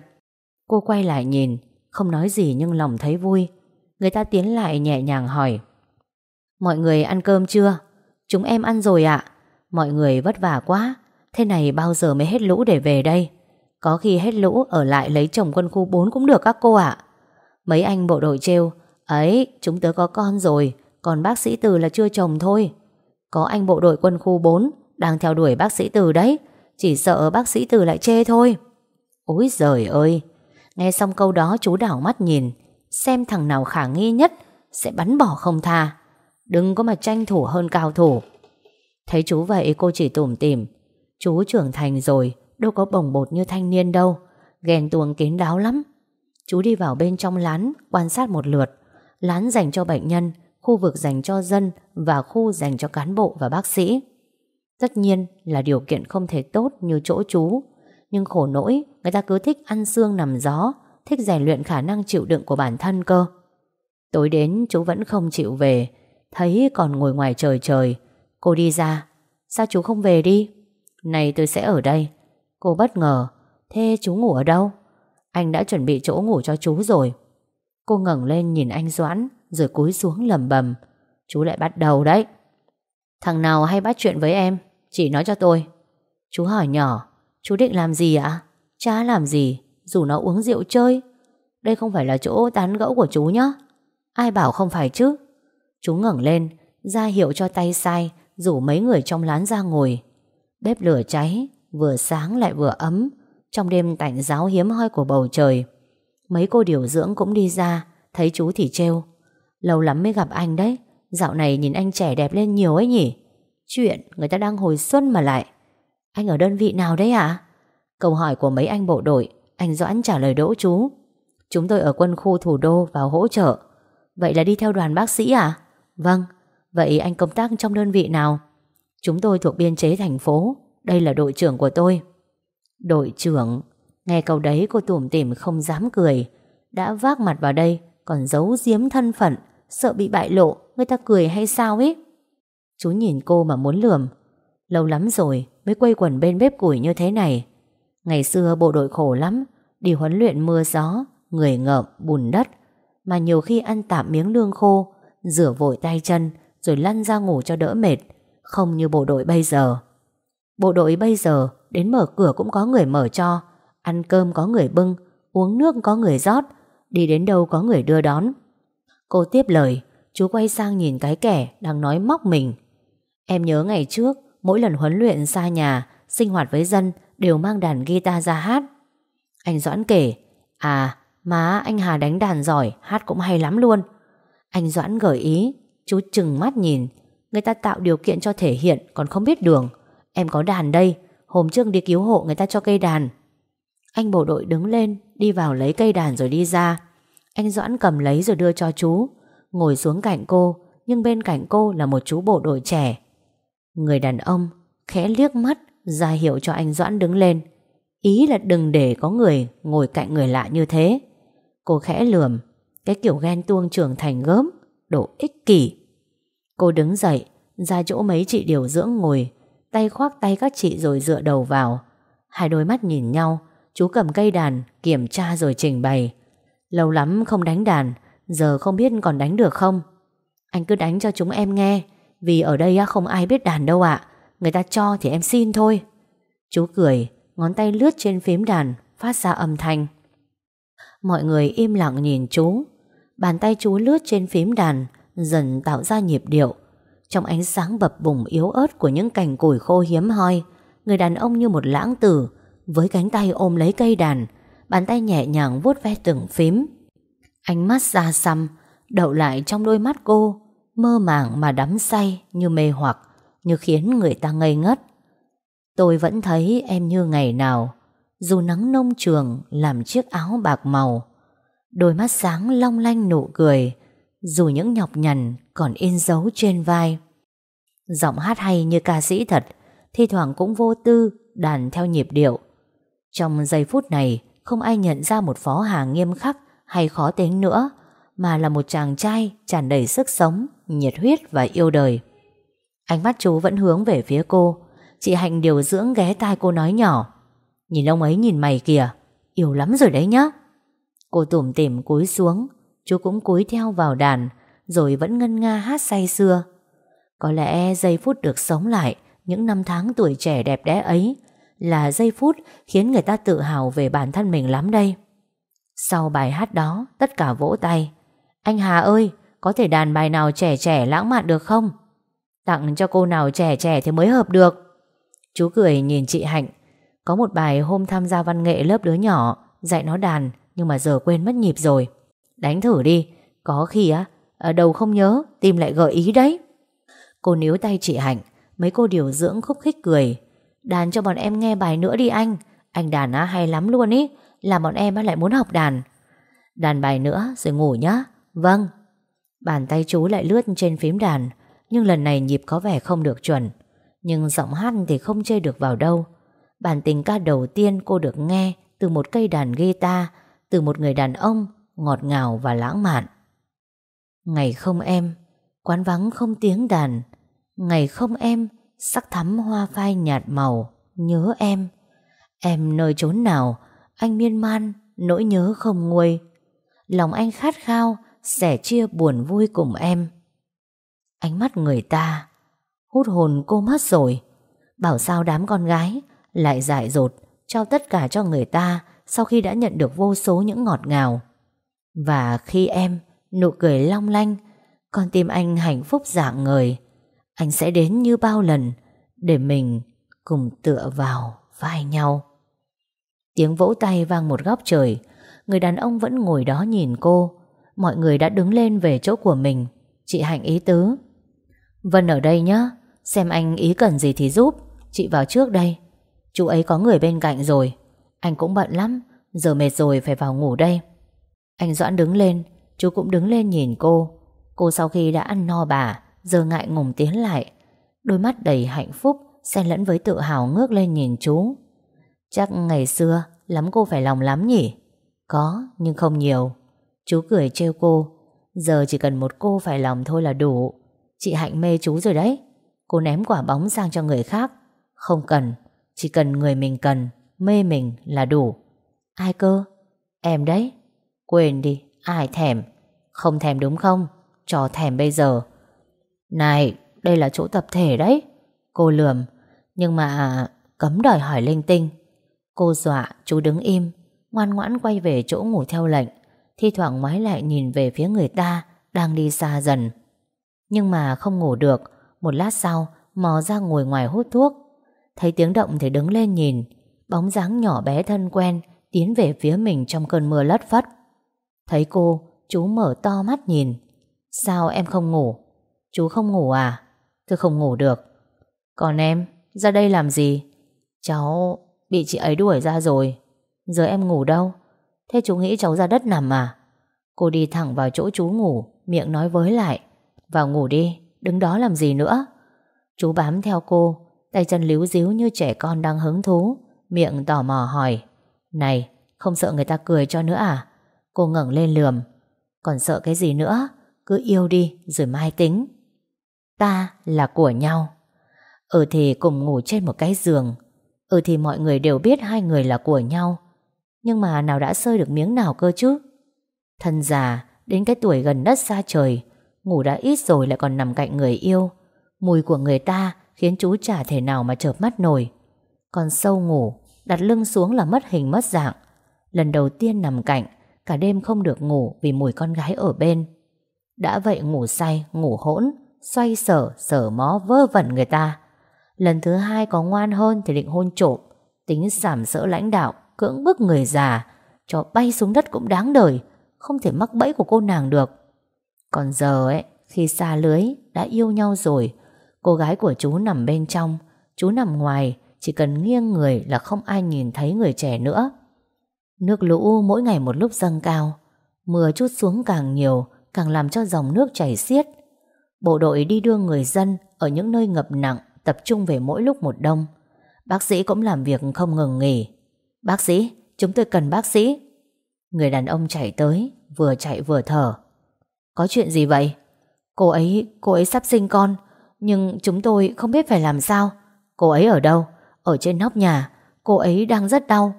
Cô quay lại nhìn, Không nói gì nhưng lòng thấy vui. Người ta tiến lại nhẹ nhàng hỏi. Mọi người ăn cơm chưa? Chúng em ăn rồi ạ. Mọi người vất vả quá. Thế này bao giờ mới hết lũ để về đây? Có khi hết lũ ở lại lấy chồng quân khu 4 cũng được các cô ạ. Mấy anh bộ đội trêu, Ấy, chúng tớ có con rồi, Còn bác sĩ Từ là chưa chồng thôi. Có anh bộ đội quân khu 4 Đang theo đuổi bác sĩ Từ đấy. Chỉ sợ bác sĩ Từ lại chê thôi. Ôi giời ơi! Nghe xong câu đó chú đảo mắt nhìn. Xem thằng nào khả nghi nhất Sẽ bắn bỏ không tha. Đừng có mà tranh thủ hơn cao thủ. Thấy chú vậy cô chỉ tủm tỉm. Chú trưởng thành rồi, Đâu có bồng bột như thanh niên đâu. Ghen tuông kín đáo lắm. Chú đi vào bên trong lán Quan sát một lượt. Lán dành cho bệnh nhân Khu vực dành cho dân Và khu dành cho cán bộ và bác sĩ. Tất nhiên là điều kiện không thể tốt như chỗ chú, Nhưng khổ nỗi, Người ta cứ thích ăn xương nằm gió, Thích rèn luyện khả năng chịu đựng của bản thân cơ. Tối đến chú vẫn không chịu về, Thấy còn ngồi ngoài trời trời. Cô đi ra, Sao chú không về đi? Này tôi sẽ ở đây. Cô bất ngờ, Thế chú ngủ ở đâu? Anh đã chuẩn bị chỗ ngủ cho chú rồi. Cô ngẩng lên nhìn anh Doãn rồi cúi xuống lầm bầm Chú lại bắt đầu đấy. Thằng nào hay bắt chuyện với em, Chỉ nói cho tôi. Chú hỏi nhỏ, Chú định làm gì ạ? Chá làm gì, Dù nó uống rượu chơi. Đây không phải là chỗ tán gẫu của chú nhá. Ai bảo không phải chứ? Chú ngẩng lên, ra hiệu cho tay sai, Rủ mấy người trong lán ra ngồi. Bếp lửa cháy, Vừa sáng lại vừa ấm. Trong đêm tạnh giáo hiếm hoi của bầu trời, Mấy cô điều dưỡng cũng đi ra, Thấy chú thì trêu. Lâu lắm mới gặp anh đấy. Dạo này nhìn anh trẻ đẹp lên nhiều ấy nhỉ? Chuyện, người ta đang hồi xuân mà lại. Anh ở đơn vị nào đấy ạ? Câu hỏi của mấy anh bộ đội, Anh Doãn trả lời đỗ chú. Chúng tôi ở quân khu thủ đô vào hỗ trợ. Vậy là đi theo đoàn bác sĩ à Vâng. Vậy anh công tác trong đơn vị nào? Chúng tôi thuộc biên chế thành phố. Đây là đội trưởng của tôi. Đội trưởng. Nghe câu đấy cô tủm tỉm không dám cười. Đã vác mặt vào đây, Còn giấu giếm thân phận. Sợ bị bại lộ Người ta cười hay sao ấy? Chú nhìn cô mà muốn lườm. Lâu lắm rồi mới quây quần bên bếp củi như thế này. Ngày xưa bộ đội khổ lắm Đi huấn luyện mưa gió Người ngợm, bùn đất. Mà nhiều khi ăn tạm miếng lương khô Rửa vội tay chân Rồi lăn ra ngủ cho đỡ mệt. Không như bộ đội bây giờ. Bộ đội bây giờ Đến mở cửa cũng có người mở cho. Ăn cơm có người bưng Uống nước có người rót. Đi đến đâu có người đưa đón. Cô tiếp lời. Chú quay sang nhìn cái kẻ đang nói móc mình. Em nhớ ngày trước, Mỗi lần huấn luyện xa nhà, Sinh hoạt với dân Đều mang đàn guitar ra hát. Anh Doãn kể À má anh Hà đánh đàn giỏi, Hát cũng hay lắm luôn. Anh Doãn gợi ý, Chú chừng mắt nhìn. Người ta tạo điều kiện cho thể hiện, Còn không biết đường. Em có đàn đây, Hôm trước đi cứu hộ người ta cho cây đàn. Anh bộ đội đứng lên, Đi vào lấy cây đàn rồi đi ra. Anh Doãn cầm lấy rồi đưa cho chú Ngồi xuống cạnh cô Nhưng bên cạnh cô là một chú bộ đội trẻ Người đàn ông khẽ liếc mắt ra hiệu cho anh Doãn đứng lên. Ý là đừng để có người ngồi cạnh người lạ như thế. Cô khẽ lườm, cái kiểu ghen tuông trưởng thành gớm, độ ích kỷ. Cô đứng dậy, ra chỗ mấy chị điều dưỡng ngồi, tay khoác tay các chị rồi dựa đầu vào. Hai đôi mắt nhìn nhau, chú cầm cây đàn, kiểm tra rồi trình bày. Lâu lắm không đánh đàn, giờ không biết còn đánh được không? Anh cứ đánh cho chúng em nghe, vì ở đây không ai biết đàn đâu ạ. Người ta cho thì em xin thôi. Chú cười Ngón tay lướt trên phím đàn Phát ra âm thanh. Mọi người im lặng nhìn chú. Bàn tay chú lướt trên phím đàn Dần tạo ra nhịp điệu. Trong ánh sáng bập bùng yếu ớt Của những cành củi khô hiếm hoi Người đàn ông như một lãng tử Với cánh tay ôm lấy cây đàn Bàn tay nhẹ nhàng vuốt ve từng phím. Ánh mắt ra xăm, Đậu lại trong đôi mắt cô, Mơ màng mà đắm say Như mê hoặc, Như khiến người ta ngây ngất. Tôi vẫn thấy em như ngày nào, Dù nắng nông trường Làm chiếc áo bạc màu. Đôi mắt sáng long lanh nụ cười, Dù những nhọc nhằn Còn in dấu trên vai. Giọng hát hay như ca sĩ thật, Thi thoảng cũng vô tư Đàn theo nhịp điệu. Trong giây phút này không ai nhận ra một phó hàng nghiêm khắc Hay khó tính nữa Mà là một chàng trai tràn đầy sức sống nhiệt huyết và yêu đời. Ánh mắt chú vẫn hướng về phía cô. Chị Hạnh điều dưỡng ghé tai cô nói nhỏ. Nhìn ông ấy nhìn mày kìa, yêu lắm rồi đấy nhá. Cô tủm tỉm cúi xuống, chú cũng cúi theo vào đàn, rồi vẫn ngân nga hát say xưa. Có lẽ giây phút được sống lại những năm tháng tuổi trẻ đẹp đẽ ấy là giây phút khiến người ta tự hào về bản thân mình lắm đây. Sau bài hát đó, tất cả vỗ tay. Anh Hà ơi, có thể đàn bài nào trẻ trẻ lãng mạn được không? Tặng cho cô nào trẻ trẻ thì mới hợp được. Chú cười nhìn chị Hạnh. Có một bài hôm tham gia văn nghệ lớp đứa nhỏ, dạy nó đàn, nhưng mà giờ quên mất nhịp rồi. Đánh thử đi, có khi á, ở đầu không nhớ, tìm lại gợi ý đấy. Cô níu tay chị Hạnh, mấy cô điều dưỡng khúc khích cười. Đàn cho bọn em nghe bài nữa đi anh, anh đàn á hay lắm luôn ý, làm bọn em lại muốn học đàn. Đàn bài nữa rồi ngủ nhá. Vâng, Bàn tay chú lại lướt trên phím đàn Nhưng lần này nhịp có vẻ không được chuẩn. Nhưng giọng hát thì không chê được vào đâu. Bản tình ca đầu tiên cô được nghe Từ một cây đàn guitar Từ một người đàn ông Ngọt ngào và lãng mạn. Ngày không em Quán vắng không tiếng đàn. Ngày không em Sắc thắm hoa phai nhạt màu Nhớ em Em nơi chốn nào Anh miên man Nỗi nhớ không nguôi Lòng anh khát khao sẻ chia buồn vui cùng em. Ánh mắt người ta hút hồn cô mất rồi. Bảo sao đám con gái lại dại dột trao tất cả cho người ta sau khi đã nhận được vô số những ngọt ngào. Và khi em nụ cười long lanh, con tim anh hạnh phúc dạng người, anh sẽ đến như bao lần để mình cùng tựa vào vai nhau. Tiếng vỗ tay vang một góc trời, người đàn ông vẫn ngồi đó nhìn cô, Mọi người đã đứng lên về chỗ của mình. Chị Hạnh ý tứ. Vân ở đây nhá. Xem anh ý cần gì thì giúp. Chị vào trước đây. Chú ấy có người bên cạnh rồi. Anh cũng bận lắm. Giờ mệt rồi phải vào ngủ đây. Anh Doãn đứng lên. Chú cũng đứng lên nhìn cô. Cô sau khi đã ăn no bà Giờ ngại ngùng tiến lại. Đôi mắt đầy hạnh phúc, Xen lẫn với tự hào ngước lên nhìn chú. Chắc ngày xưa, Lắm cô phải lòng lắm nhỉ? Có, nhưng không nhiều. Chú cười trêu cô. Giờ chỉ cần một cô phải lòng thôi là đủ. Chị Hạnh mê chú rồi đấy. Cô ném quả bóng sang cho người khác. Không cần. Chỉ cần người mình cần, Mê mình là đủ. Ai cơ? Em đấy. Quên đi, Ai thèm? Không thèm đúng không? Cho thèm bây giờ. Này, đây là chỗ tập thể đấy. Cô lườm. Nhưng mà cấm đòi hỏi linh tinh. Cô dọa, chú đứng im, ngoan ngoãn quay về chỗ ngủ theo lệnh. Thi thoảng ngoái lại nhìn về phía người ta đang đi xa dần. Nhưng mà không ngủ được, một lát sau mò ra ngồi ngoài hút thuốc. Thấy tiếng động thì đứng lên nhìn, bóng dáng nhỏ bé thân quen tiến về phía mình trong cơn mưa lất phất. Thấy cô, chú mở to mắt nhìn. Sao em không ngủ? Chú không ngủ à? Tôi không ngủ được. Còn em, ra đây làm gì? Cháu bị chị ấy đuổi ra rồi. Giờ em ngủ đâu? Thế chú nghĩ cháu ra đất nằm à? Cô đi thẳng vào chỗ chú ngủ, miệng nói với lại. Vào ngủ đi, đứng đó làm gì nữa? Chú bám theo cô, tay chân líu díu như trẻ con đang hứng thú, miệng tò mò hỏi. Này, không sợ người ta cười cho nữa à? Cô ngẩng lên lườm. Còn sợ cái gì nữa? Cứ yêu đi, rồi mai tính. Ta là của nhau. Ừ thì cùng ngủ trên một cái giường. Ừ thì mọi người đều biết hai người là của nhau. Nhưng mà nào đã sơi được miếng nào cơ chứ? Thân già, đến cái tuổi gần đất xa trời, ngủ đã ít rồi lại còn nằm cạnh người yêu. Mùi của người ta khiến chú chả thể nào mà chợp mắt nổi. Còn sâu ngủ, đặt lưng xuống là mất hình mất dạng. Lần đầu tiên nằm cạnh, cả đêm không được ngủ vì mùi con gái ở bên. Đã vậy ngủ say, ngủ hỗn, xoay sở, sở mó vơ vẩn người ta. Lần thứ hai có ngoan hơn thì định hôn trộm, tính giảm sỡ lãnh đạo, cưỡng bức người già, cho bay xuống đất cũng đáng đời, không thể mắc bẫy của cô nàng được. Còn giờ ấy, khi xa lưới, đã yêu nhau rồi, cô gái của chú nằm bên trong, chú nằm ngoài, chỉ cần nghiêng người là không ai nhìn thấy người trẻ nữa. Nước lũ mỗi ngày một lúc dâng cao, mưa chút xuống càng nhiều, càng làm cho dòng nước chảy xiết. Bộ đội đi đưa người dân ở những nơi ngập nặng tập trung về mỗi lúc một đông. Bác sĩ cũng làm việc không ngừng nghỉ. Bác sĩ, chúng tôi cần bác sĩ. Người đàn ông chạy tới, vừa chạy vừa thở. Có chuyện gì vậy? Cô ấy, cô ấy sắp sinh con, nhưng chúng tôi không biết phải làm sao. Cô ấy ở đâu? Ở trên nóc nhà, cô ấy đang rất đau.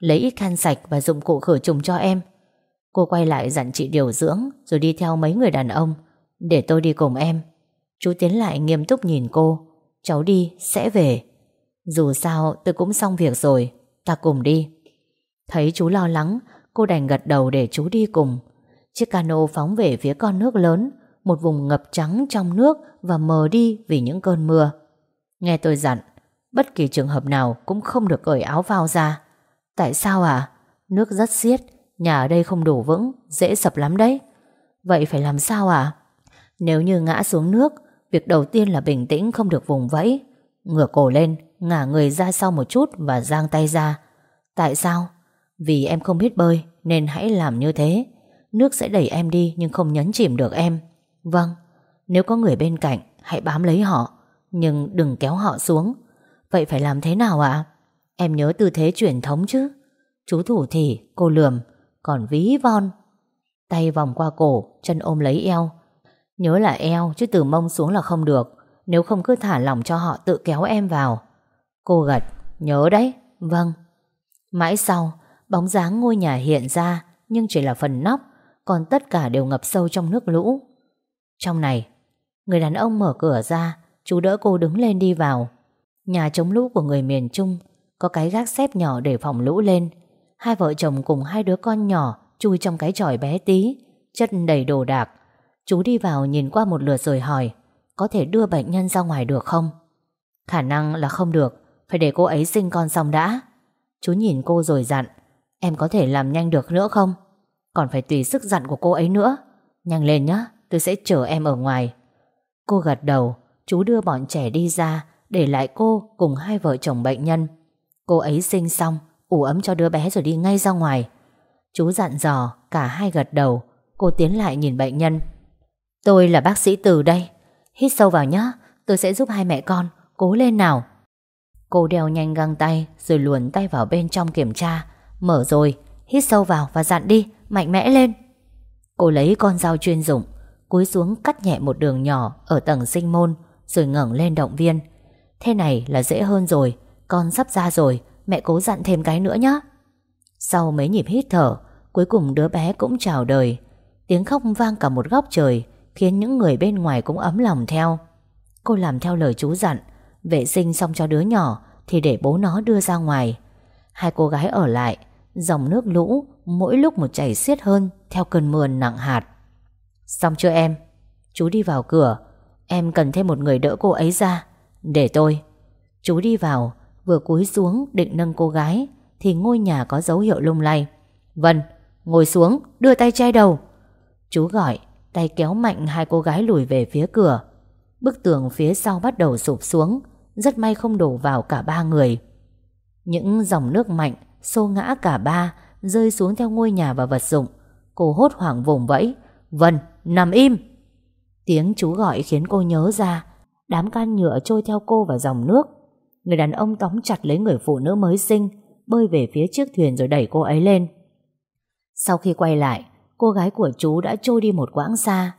Lấy ít khăn sạch và dụng cụ khử trùng cho em. Cô quay lại dặn chị điều dưỡng rồi đi theo mấy người đàn ông. Để tôi đi cùng em. Chú tiến lại nghiêm túc nhìn cô. Cháu đi, sẽ về. Dù sao tôi cũng xong việc rồi, ta cùng đi. Thấy chú lo lắng, cô đành gật đầu để chú đi cùng. Chiếc cano phóng về phía con nước lớn, một vùng ngập trắng trong nước và mờ đi vì những cơn mưa. Nghe tôi dặn, bất kỳ trường hợp nào cũng không được cởi áo vào ra. Tại sao à? Nước rất xiết, nhà ở đây không đủ vững, dễ sập lắm đấy. Vậy phải làm sao à? Nếu như ngã xuống nước, việc đầu tiên là bình tĩnh không được vùng vẫy. Ngửa cổ lên, ngả người ra sau một chút và giang tay ra. Tại sao? Vì em không biết bơi nên hãy làm như thế. Nước sẽ đẩy em đi nhưng không nhấn chìm được em. Vâng, nếu có người bên cạnh, hãy bám lấy họ, nhưng đừng kéo họ xuống. Vậy phải làm thế nào ạ? Em nhớ tư thế truyền thống chứ. Chú thủ thì, cô lườm, còn ví von. Tay vòng qua cổ, chân ôm lấy eo. Nhớ là eo, chứ từ mông xuống là không được. Nếu không cứ thả lỏng cho họ tự kéo em vào. Cô gật, nhớ đấy. Vâng. Mãi sau, bóng dáng ngôi nhà hiện ra, nhưng chỉ là phần nóc, còn tất cả đều ngập sâu trong nước lũ. Trong này, người đàn ông mở cửa ra, chú đỡ cô đứng lên đi vào. Nhà chống lũ của người miền Trung có cái gác xếp nhỏ để phòng lũ lên. Hai vợ chồng cùng hai đứa con nhỏ chui trong cái chòi bé tí, chất đầy đồ đạc. Chú đi vào nhìn qua một lượt rồi hỏi, có thể đưa bệnh nhân ra ngoài được không? Khả năng là không được, phải để cô ấy sinh con xong đã. Chú nhìn cô rồi dặn, em có thể làm nhanh được nữa không? Còn phải tùy sức dặn của cô ấy nữa. Nhanh lên nhé, tôi sẽ chờ em ở ngoài. Cô gật đầu, chú đưa bọn trẻ đi ra, để lại cô cùng hai vợ chồng bệnh nhân. Cô ấy sinh xong, ủ ấm cho đứa bé rồi đi ngay ra ngoài. Chú dặn dò, cả hai gật đầu. Cô tiến lại nhìn bệnh nhân. Tôi là bác sĩ Từ đây. Hít sâu vào nhé, tôi sẽ giúp hai mẹ con. Cố lên nào. Cô đeo nhanh găng tay rồi luồn tay vào bên trong kiểm tra. Mở rồi, hít sâu vào và dặn đi, mạnh mẽ lên. Cô lấy con dao chuyên dụng, cúi xuống cắt nhẹ một đường nhỏ ở tầng sinh môn rồi ngẩng lên động viên. Thế này là dễ hơn rồi, con sắp ra rồi, mẹ cố dặn thêm cái nữa nhé. Sau mấy nhịp hít thở, cuối cùng đứa bé cũng chào đời. Tiếng khóc vang cả một góc trời Khiến những người bên ngoài cũng ấm lòng theo. Cô làm theo lời chú dặn, Vệ sinh xong cho đứa nhỏ Thì để bố nó đưa ra ngoài. Hai cô gái ở lại, Dòng nước lũ mỗi lúc một chảy xiết hơn Theo cơn mưa nặng hạt. Xong chưa em? Chú đi vào cửa, Em cần thêm một người đỡ cô ấy ra. Để tôi. Chú đi vào, Vừa cúi xuống định nâng cô gái Thì ngôi nhà có dấu hiệu lung lay. Vân, Ngồi xuống, đưa tay che đầu. Chú gọi Tay kéo mạnh hai cô gái lùi về phía cửa. Bức tường phía sau bắt đầu sụp xuống, Rất may không đổ vào cả ba người. Những dòng nước mạnh Xô ngã cả ba, Rơi xuống theo ngôi nhà và vật dụng. Cô hốt hoảng vùng vẫy, Vân, nằm im! Tiếng chú gọi khiến cô nhớ ra, Đám can nhựa trôi theo cô vào dòng nước. Người đàn ông tóm chặt lấy người phụ nữ mới sinh, Bơi về phía chiếc thuyền rồi đẩy cô ấy lên. Sau khi quay lại Cô gái của chú đã trôi đi một quãng xa.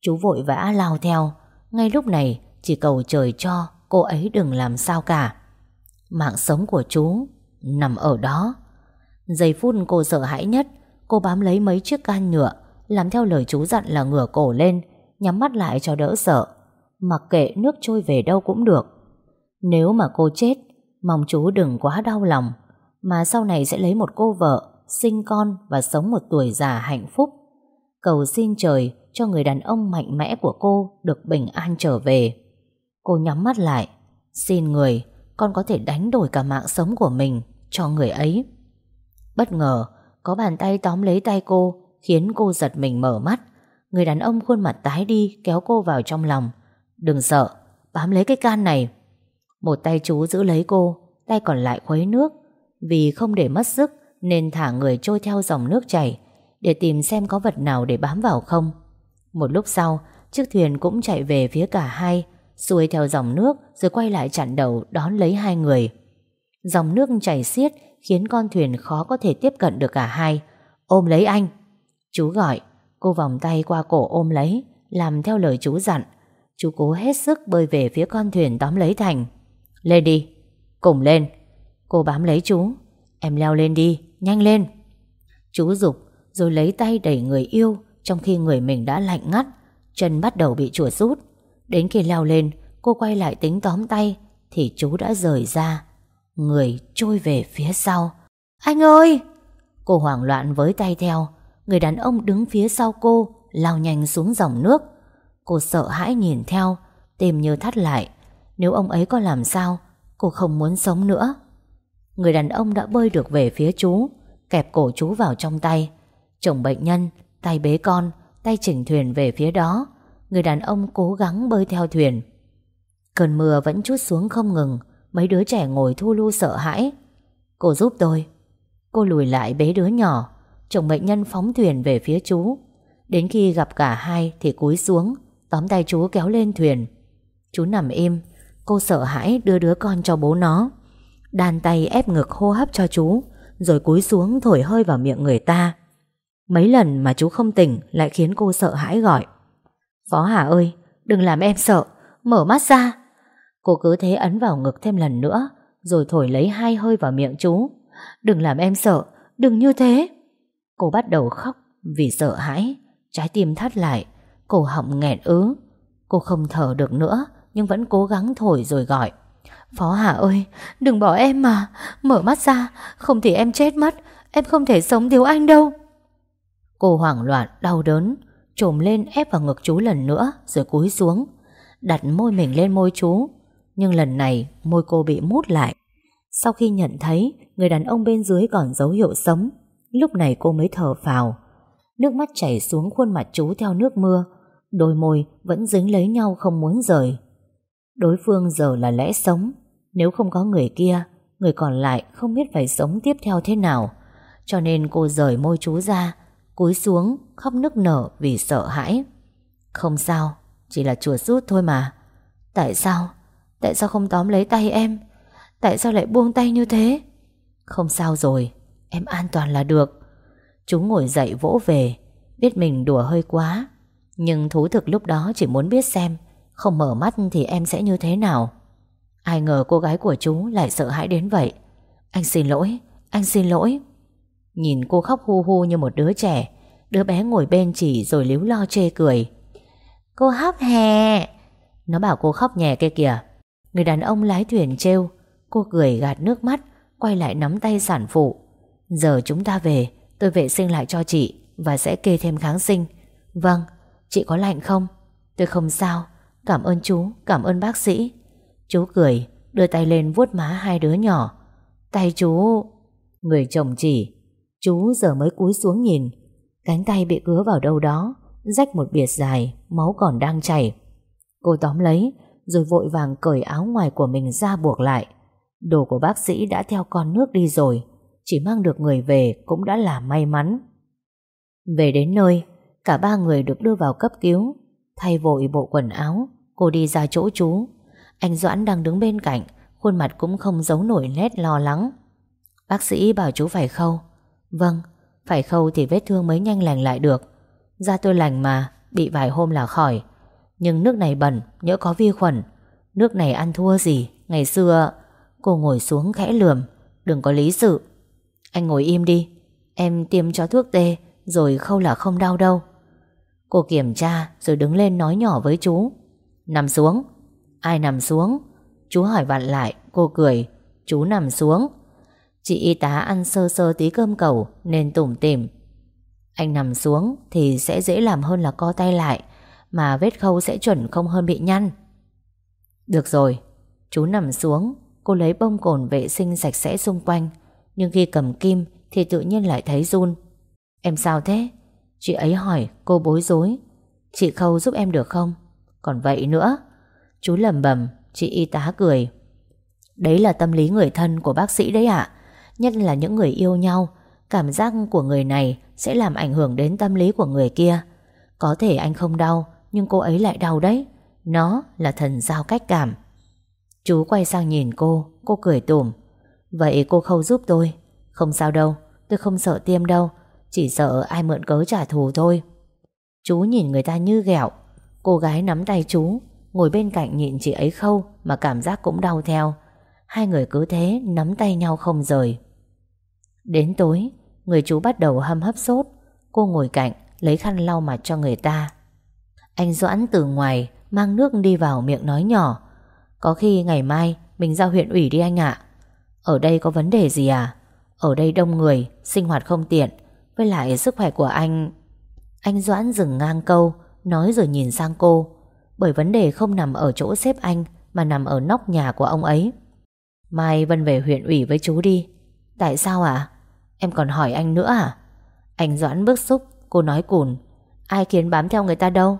Chú vội vã lao theo. Ngay lúc này, chỉ cầu trời cho, Cô ấy đừng làm sao cả. Mạng sống của chú Nằm ở đó. Giây phút cô sợ hãi nhất, Cô bám lấy mấy chiếc can nhựa, Làm theo lời chú dặn là ngửa cổ lên, Nhắm mắt lại cho đỡ sợ. Mặc kệ nước trôi về đâu cũng được. Nếu mà cô chết, Mong chú đừng quá đau lòng, Mà sau này sẽ lấy một cô vợ Sinh con và sống một tuổi già hạnh phúc. Cầu xin trời Cho người đàn ông mạnh mẽ của cô Được bình an trở về. Cô nhắm mắt lại, Xin người, Con có thể đánh đổi cả mạng sống của mình Cho người ấy. Bất ngờ, Có bàn tay tóm lấy tay cô, Khiến cô giật mình mở mắt. Người đàn ông khuôn mặt tái đi, kéo cô vào trong lòng. Đừng sợ, Bám lấy cái can này. Một tay chú giữ lấy cô, Tay còn lại khuấy nước. Vì không để mất sức nên thả người trôi theo dòng nước chảy Để tìm xem có vật nào để bám vào không. Một lúc sau, Chiếc thuyền cũng chạy về phía cả hai, Xuôi theo dòng nước Rồi quay lại chặn đầu đón lấy hai người. Dòng nước chảy xiết Khiến con thuyền khó có thể tiếp cận được cả hai. Ôm lấy anh. Chú gọi, Cô vòng tay qua cổ ôm lấy, Làm theo lời chú dặn. Chú cố hết sức bơi về phía con thuyền tóm lấy Thành. Lên đi, Cùng lên. Cô bám lấy chú. Em leo lên đi. Nhanh lên. Chú dục Rồi lấy tay đẩy người yêu Trong khi người mình đã lạnh ngắt, Chân bắt đầu bị chuột rút. Đến khi leo lên, Cô quay lại tính tóm tay Thì chú đã rời ra. Người trôi về phía sau. Anh ơi! Cô hoảng loạn với tay theo. Người đàn ông đứng phía sau cô Lao nhanh xuống dòng nước. Cô sợ hãi nhìn theo, Tìm như thắt lại. Nếu ông ấy có làm sao, Cô không muốn sống nữa. Người đàn ông đã bơi được về phía chú Kẹp cổ chú vào trong tay. Chồng bệnh nhân, tay bế con Tay chỉnh thuyền về phía đó. Người đàn ông cố gắng bơi theo thuyền. Cơn mưa vẫn chút xuống không ngừng. Mấy đứa trẻ ngồi thu lu sợ hãi. Cô giúp tôi. Cô lùi lại bế đứa nhỏ. Chồng bệnh nhân phóng thuyền về phía chú. Đến khi gặp cả hai thì cúi xuống Tóm tay chú kéo lên thuyền. Chú nằm im. Cô sợ hãi đưa đứa con cho bố nó. Đàn tay ép ngực hô hấp cho chú, Rồi cúi xuống thổi hơi vào miệng người ta. Mấy lần mà chú không tỉnh Lại khiến cô sợ hãi gọi. Phó Hà ơi, Đừng làm em sợ, Mở mắt ra. Cô cứ thế ấn vào ngực thêm lần nữa, Rồi thổi lấy hai hơi vào miệng chú. Đừng làm em sợ, Đừng như thế. Cô bắt đầu khóc vì sợ hãi, Trái tim thắt lại, Cổ họng nghẹn ứ. Cô không thở được nữa, Nhưng vẫn cố gắng thổi rồi gọi. Phó Hà ơi, đừng bỏ em mà. Mở mắt ra, Không thì em chết mất. Em không thể sống thiếu anh đâu. Cô hoảng loạn, đau đớn, Trồm lên ép vào ngực chú lần nữa, Rồi cúi xuống, Đặt môi mình lên môi chú. Nhưng lần này, môi cô bị mút lại. Sau khi nhận thấy, Người đàn ông bên dưới còn dấu hiệu sống, Lúc này cô mới thở phào. Nước mắt chảy xuống khuôn mặt chú theo nước mưa. Đôi môi vẫn dính lấy nhau không muốn rời. Đối phương giờ là lẽ sống. Nếu không có người kia, Người còn lại không biết phải sống tiếp theo thế nào. Cho nên cô rời môi chú ra, Cúi xuống, khóc nức nở vì sợ hãi. Không sao, Chỉ là chuột rút thôi mà. Tại sao? Tại sao không tóm lấy tay em? Tại sao lại buông tay như thế? Không sao rồi, Em an toàn là được. Chú ngồi dậy vỗ về, Biết mình đùa hơi quá. Nhưng thú thực lúc đó chỉ muốn biết xem không mở mắt thì em sẽ như thế nào? Ai ngờ cô gái của chú lại sợ hãi đến vậy. Anh xin lỗi Anh xin lỗi. Nhìn cô khóc hu hu như một đứa trẻ Đứa bé ngồi bên chỉ rồi líu lo chê cười. Cô khóc hè. Nó bảo cô khóc nhẹ kia kìa. Người đàn ông lái thuyền trêu Cô cười gạt nước mắt Quay lại nắm tay sản phụ. Giờ chúng ta về Tôi vệ sinh lại cho chị Và sẽ kê thêm kháng sinh. Vâng, chị có lạnh không? Tôi không sao. Cảm ơn chú, cảm ơn bác sĩ. Chú cười, đưa tay lên vuốt má hai đứa nhỏ. Tay chú... Người chồng chỉ. Chú giờ mới cúi xuống nhìn. Cánh tay bị cứa vào đâu đó Rách một biệt dài Máu còn đang chảy. Cô tóm lấy Rồi vội vàng cởi áo ngoài của mình ra buộc lại. Đồ của bác sĩ đã theo con nước đi rồi. Chỉ mang được người về Cũng đã là may mắn. Về đến nơi Cả ba người được đưa vào cấp cứu. Thay vội bộ quần áo Cô đi ra chỗ chú. Anh Doãn đang đứng bên cạnh, Khuôn mặt cũng không giấu nổi nét lo lắng. Bác sĩ bảo chú phải khâu. Vâng Phải khâu thì vết thương mới nhanh lành lại được. Da tôi lành mà, Bị vài hôm là khỏi. Nhưng nước này bẩn, Nhỡ có vi khuẩn. Nước này ăn thua gì? Ngày xưa, Cô ngồi xuống khẽ lườm. Đừng có lý sự. Anh ngồi im đi. Em tiêm cho thuốc tê, Rồi khâu là không đau đâu. Cô kiểm tra, rồi đứng lên nói nhỏ với chú. Nằm xuống. Ai nằm xuống? Chú hỏi vặn lại, Cô cười. Chú nằm xuống. Chị y tá ăn sơ sơ tí cơm cầu Nên tủm tỉm. Anh nằm xuống thì sẽ dễ làm hơn là co tay lại, Mà vết khâu sẽ chuẩn không hơn bị nhăn. Được rồi. Chú nằm xuống. Cô lấy bông cồn vệ sinh sạch sẽ xung quanh. Nhưng khi cầm kim Thì tự nhiên lại thấy run. Em sao thế? Chị ấy hỏi, cô bối rối. Chị Khâu giúp em được không? Còn vậy nữa. Chú lầm bầm, Chị y tá cười. Đấy là tâm lý người thân của bác sĩ đấy ạ. Nhất là những người yêu nhau, Cảm giác của người này Sẽ làm ảnh hưởng đến tâm lý của người kia. Có thể anh không đau, Nhưng cô ấy lại đau đấy. Nó là thần giao cách cảm. Chú quay sang nhìn cô Cô cười tủm. Vậy cô khâu giúp tôi. Không sao đâu, Tôi không sợ tiêm đâu. Chỉ sợ ai mượn cớ trả thù thôi. Chú nhìn người ta như ghẹo Cô gái nắm tay chú, Ngồi bên cạnh nhìn chị ấy khâu Mà cảm giác cũng đau theo. Hai người cứ thế nắm tay nhau không rời. Đến tối, Người chú bắt đầu hâm hấp sốt. Cô ngồi cạnh, lấy khăn lau mặt cho người ta. Anh Doãn từ ngoài Mang nước đi vào miệng nói nhỏ. Có khi ngày mai Mình ra huyện ủy đi anh ạ. Ở đây có vấn đề gì à? Ở đây đông người, Sinh hoạt không tiện. Với lại sức khỏe của anh Anh Doãn dừng ngang câu Nói rồi nhìn sang cô. Bởi vấn đề không nằm ở chỗ xếp anh, Mà nằm ở nóc nhà của ông ấy. Mai Vân về huyện ủy với chú đi. Tại sao ạ? Em còn hỏi anh nữa à? Anh Doãn bức xúc, Cô nói cùn. Ai khiến bám theo người ta đâu?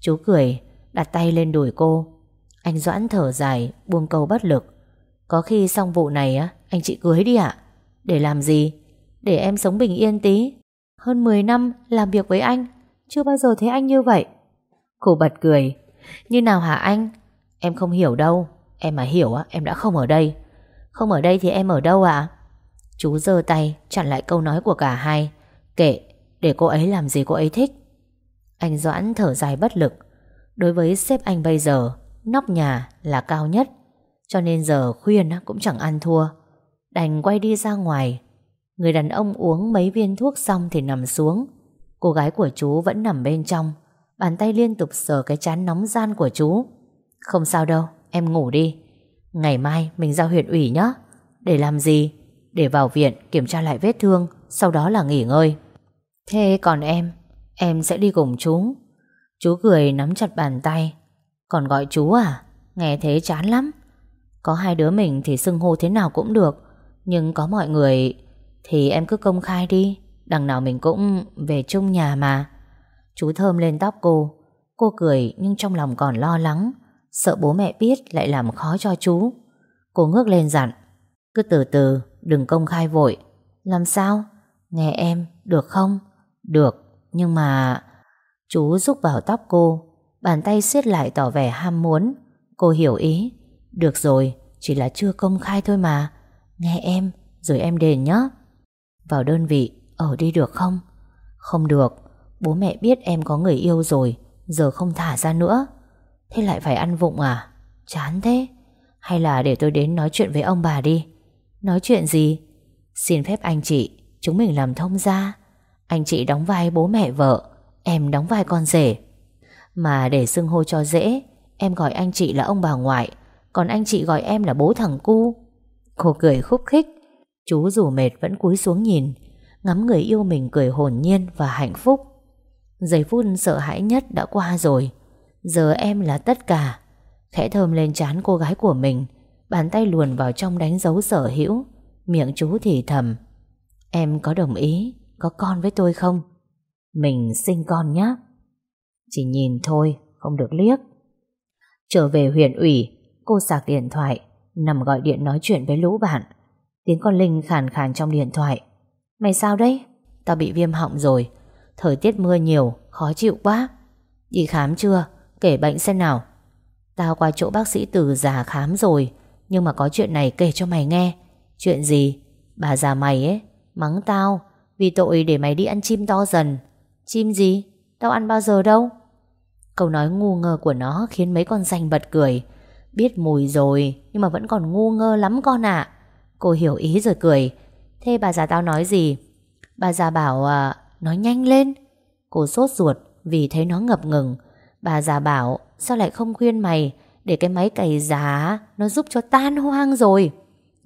Chú cười, Đặt tay lên đùi cô. Anh Doãn thở dài, Buông câu bất lực. Có khi xong vụ này á, Anh chị cưới đi ạ. Để làm gì? Để em sống bình yên tí. Hơn 10 năm làm việc với anh. Chưa bao giờ thấy anh như vậy. Cô bật cười. Như nào hả anh? Em không hiểu đâu. Em mà hiểu á, em đã không ở đây. Không ở đây thì em ở đâu ạ? Chú giơ tay, chặn lại câu nói của cả hai. Kệ, Để cô ấy làm gì cô ấy thích. Anh Doãn thở dài bất lực. Đối với sếp anh bây giờ, Nóc nhà là cao nhất. Cho nên giờ khuyên cũng chẳng ăn thua. Đành quay đi ra ngoài. Người đàn ông uống mấy viên thuốc xong Thì nằm xuống. Cô gái của chú vẫn nằm bên trong. Bàn tay liên tục sờ cái chán nóng gian của chú. Không sao đâu, Em ngủ đi. Ngày mai mình giao huyện ủy nhé Để làm gì? Để vào viện kiểm tra lại vết thương, Sau đó là nghỉ ngơi. Thế còn em? Em sẽ đi cùng chú. Chú cười nắm chặt bàn tay. Còn gọi chú à? Nghe thế chán lắm. Có hai đứa mình thì xưng hô thế nào cũng được. Nhưng có mọi người Thì em cứ công khai đi. Đằng nào mình cũng về chung nhà mà. Chú thơm lên tóc cô. Cô cười nhưng trong lòng còn lo lắng. Sợ bố mẹ biết lại làm khó cho chú. Cô ngước lên dặn Cứ từ từ Đừng công khai vội. Làm sao? Nghe em, được không? Được, nhưng mà... Chú rúc vào tóc cô Bàn tay siết lại tỏ vẻ ham muốn. Cô hiểu ý Được rồi, chỉ là chưa công khai thôi mà. Nghe em, rồi em đền nhé Vào đơn vị ở đi được không? Không được Bố mẹ biết em có người yêu rồi Giờ không thả ra nữa Thế lại phải ăn vụng à? Chán thế Hay là để tôi đến nói chuyện với ông bà đi Nói chuyện gì? Xin phép anh chị, chúng mình làm thông gia. Anh chị đóng vai bố mẹ vợ Em đóng vai con rể Mà để xưng hô cho dễ Em gọi anh chị là ông bà ngoại Còn anh chị gọi em là bố thằng cu Cô cười khúc khích Chú dù mệt vẫn cúi xuống nhìn Ngắm người yêu mình cười hồn nhiên và hạnh phúc. Giây phút sợ hãi nhất đã qua rồi. Giờ em là tất cả. Khẽ thơm lên trán cô gái của mình, Bàn tay luồn vào trong đánh dấu sở hữu, Miệng chú thì thầm. Em có đồng ý, Có con với tôi không? Mình sinh con nhé Chỉ nhìn thôi, Không được liếc. Trở về huyện ủy, Cô sạc điện thoại, Nằm gọi điện nói chuyện với lũ bạn. Tiếng con Linh khàn khàn trong điện thoại. Mày sao đấy? Tao bị viêm họng rồi. Thời tiết mưa nhiều, Khó chịu quá. Đi khám chưa? Kể bệnh xem nào. Tao qua chỗ bác sĩ từ già khám rồi, Nhưng mà có chuyện này kể cho mày nghe. Chuyện gì? Bà già mày ấy, Mắng tao Vì tội để mày đi ăn chim to dần. Chim gì? Tao ăn bao giờ đâu? Câu nói ngu ngơ của nó khiến mấy con danh bật cười. Biết mùi rồi, Nhưng mà vẫn còn ngu ngơ lắm con ạ. Cô hiểu ý rồi cười. Thế bà già tao nói gì? Bà già bảo à, nói nhanh lên. Cô sốt ruột vì thấy nó ngập ngừng. Bà già bảo Sao lại không khuyên mày? Để cái máy cày giá Nó giúp cho tan hoang rồi.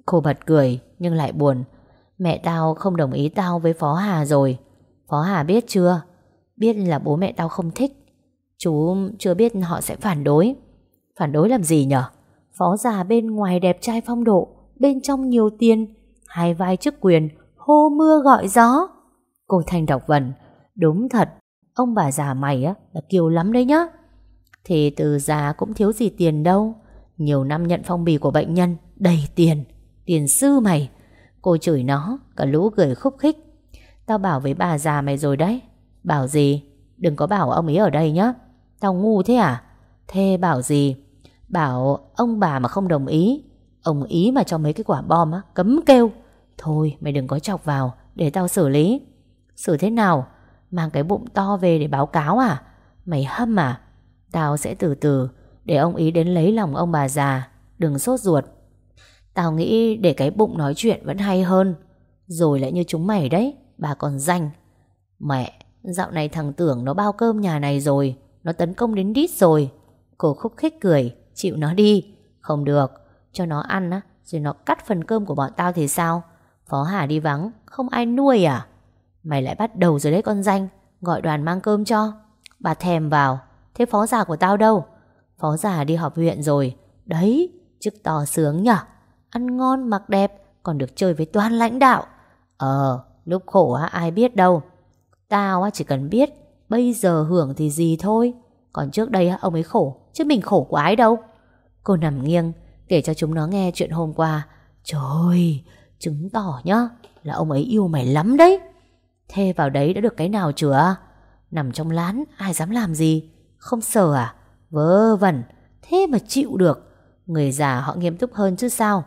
Cô bật cười nhưng lại buồn Mẹ tao không đồng ý tao với Phó Hà rồi. Phó Hà biết chưa? Biết là bố mẹ tao không thích. Chú chưa biết họ sẽ phản đối. Phản đối làm gì nhở? Phó già bên ngoài đẹp trai phong độ Bên trong nhiều tiền Hai vai chức quyền, Hô mưa gọi gió. Cô Thanh đọc vần, Đúng thật, Ông bà già mày á, là kiều lắm đấy nhá. Thì từ già cũng thiếu gì tiền đâu. Nhiều năm nhận phong bì của bệnh nhân, Đầy tiền Tiền sư mày. Cô chửi nó, Cả lũ cười khúc khích. Tao bảo với bà già mày rồi đấy, Bảo gì? Đừng có bảo ông ấy ở đây nhá. Tao ngu thế à? Thế bảo gì? Bảo ông bà mà không đồng ý Ông ý mà cho mấy cái quả bom á, Cấm kêu. Thôi, mày đừng có chọc vào, Để tao xử lý. Xử thế nào? Mang cái bụng to về để báo cáo à? Mày hâm à? Tao sẽ từ từ, Để ông ý đến lấy lòng ông bà già. Đừng sốt ruột. Tao nghĩ để cái bụng nói chuyện vẫn hay hơn. Rồi lại như chúng mày đấy, Bà còn danh. Mẹ, Dạo này thằng tưởng nó bao cơm nhà này rồi, Nó tấn công đến đít rồi. Cô khúc khích cười, Chịu nó đi. Không được cho nó ăn á, Rồi nó cắt phần cơm của bọn tao thì sao? Phó Hà đi vắng, Không ai nuôi à? Mày lại bắt đầu rồi đấy con danh, Gọi đoàn mang cơm cho. Bà thèm vào, Thế phó già của tao đâu? Phó già đi họp huyện rồi, Đấy, Chức to sướng nhở? Ăn ngon, mặc đẹp, Còn được chơi với toàn lãnh đạo. Ờ Lúc khổ á, ai biết đâu. Tao á, chỉ cần biết, Bây giờ hưởng thì gì thôi. Còn trước đây ông ấy khổ, Chứ mình khổ của ai đâu. Cô nằm nghiêng Kể cho chúng nó nghe chuyện hôm qua. Trời, Chứng tỏ nhá, Là ông ấy yêu mày lắm đấy. Thê vào đấy đã được cái nào chưa? Nằm trong lán, ai dám làm gì? Không sợ à? Vớ vẩn, Thế mà chịu được. Người già họ nghiêm túc hơn chứ sao?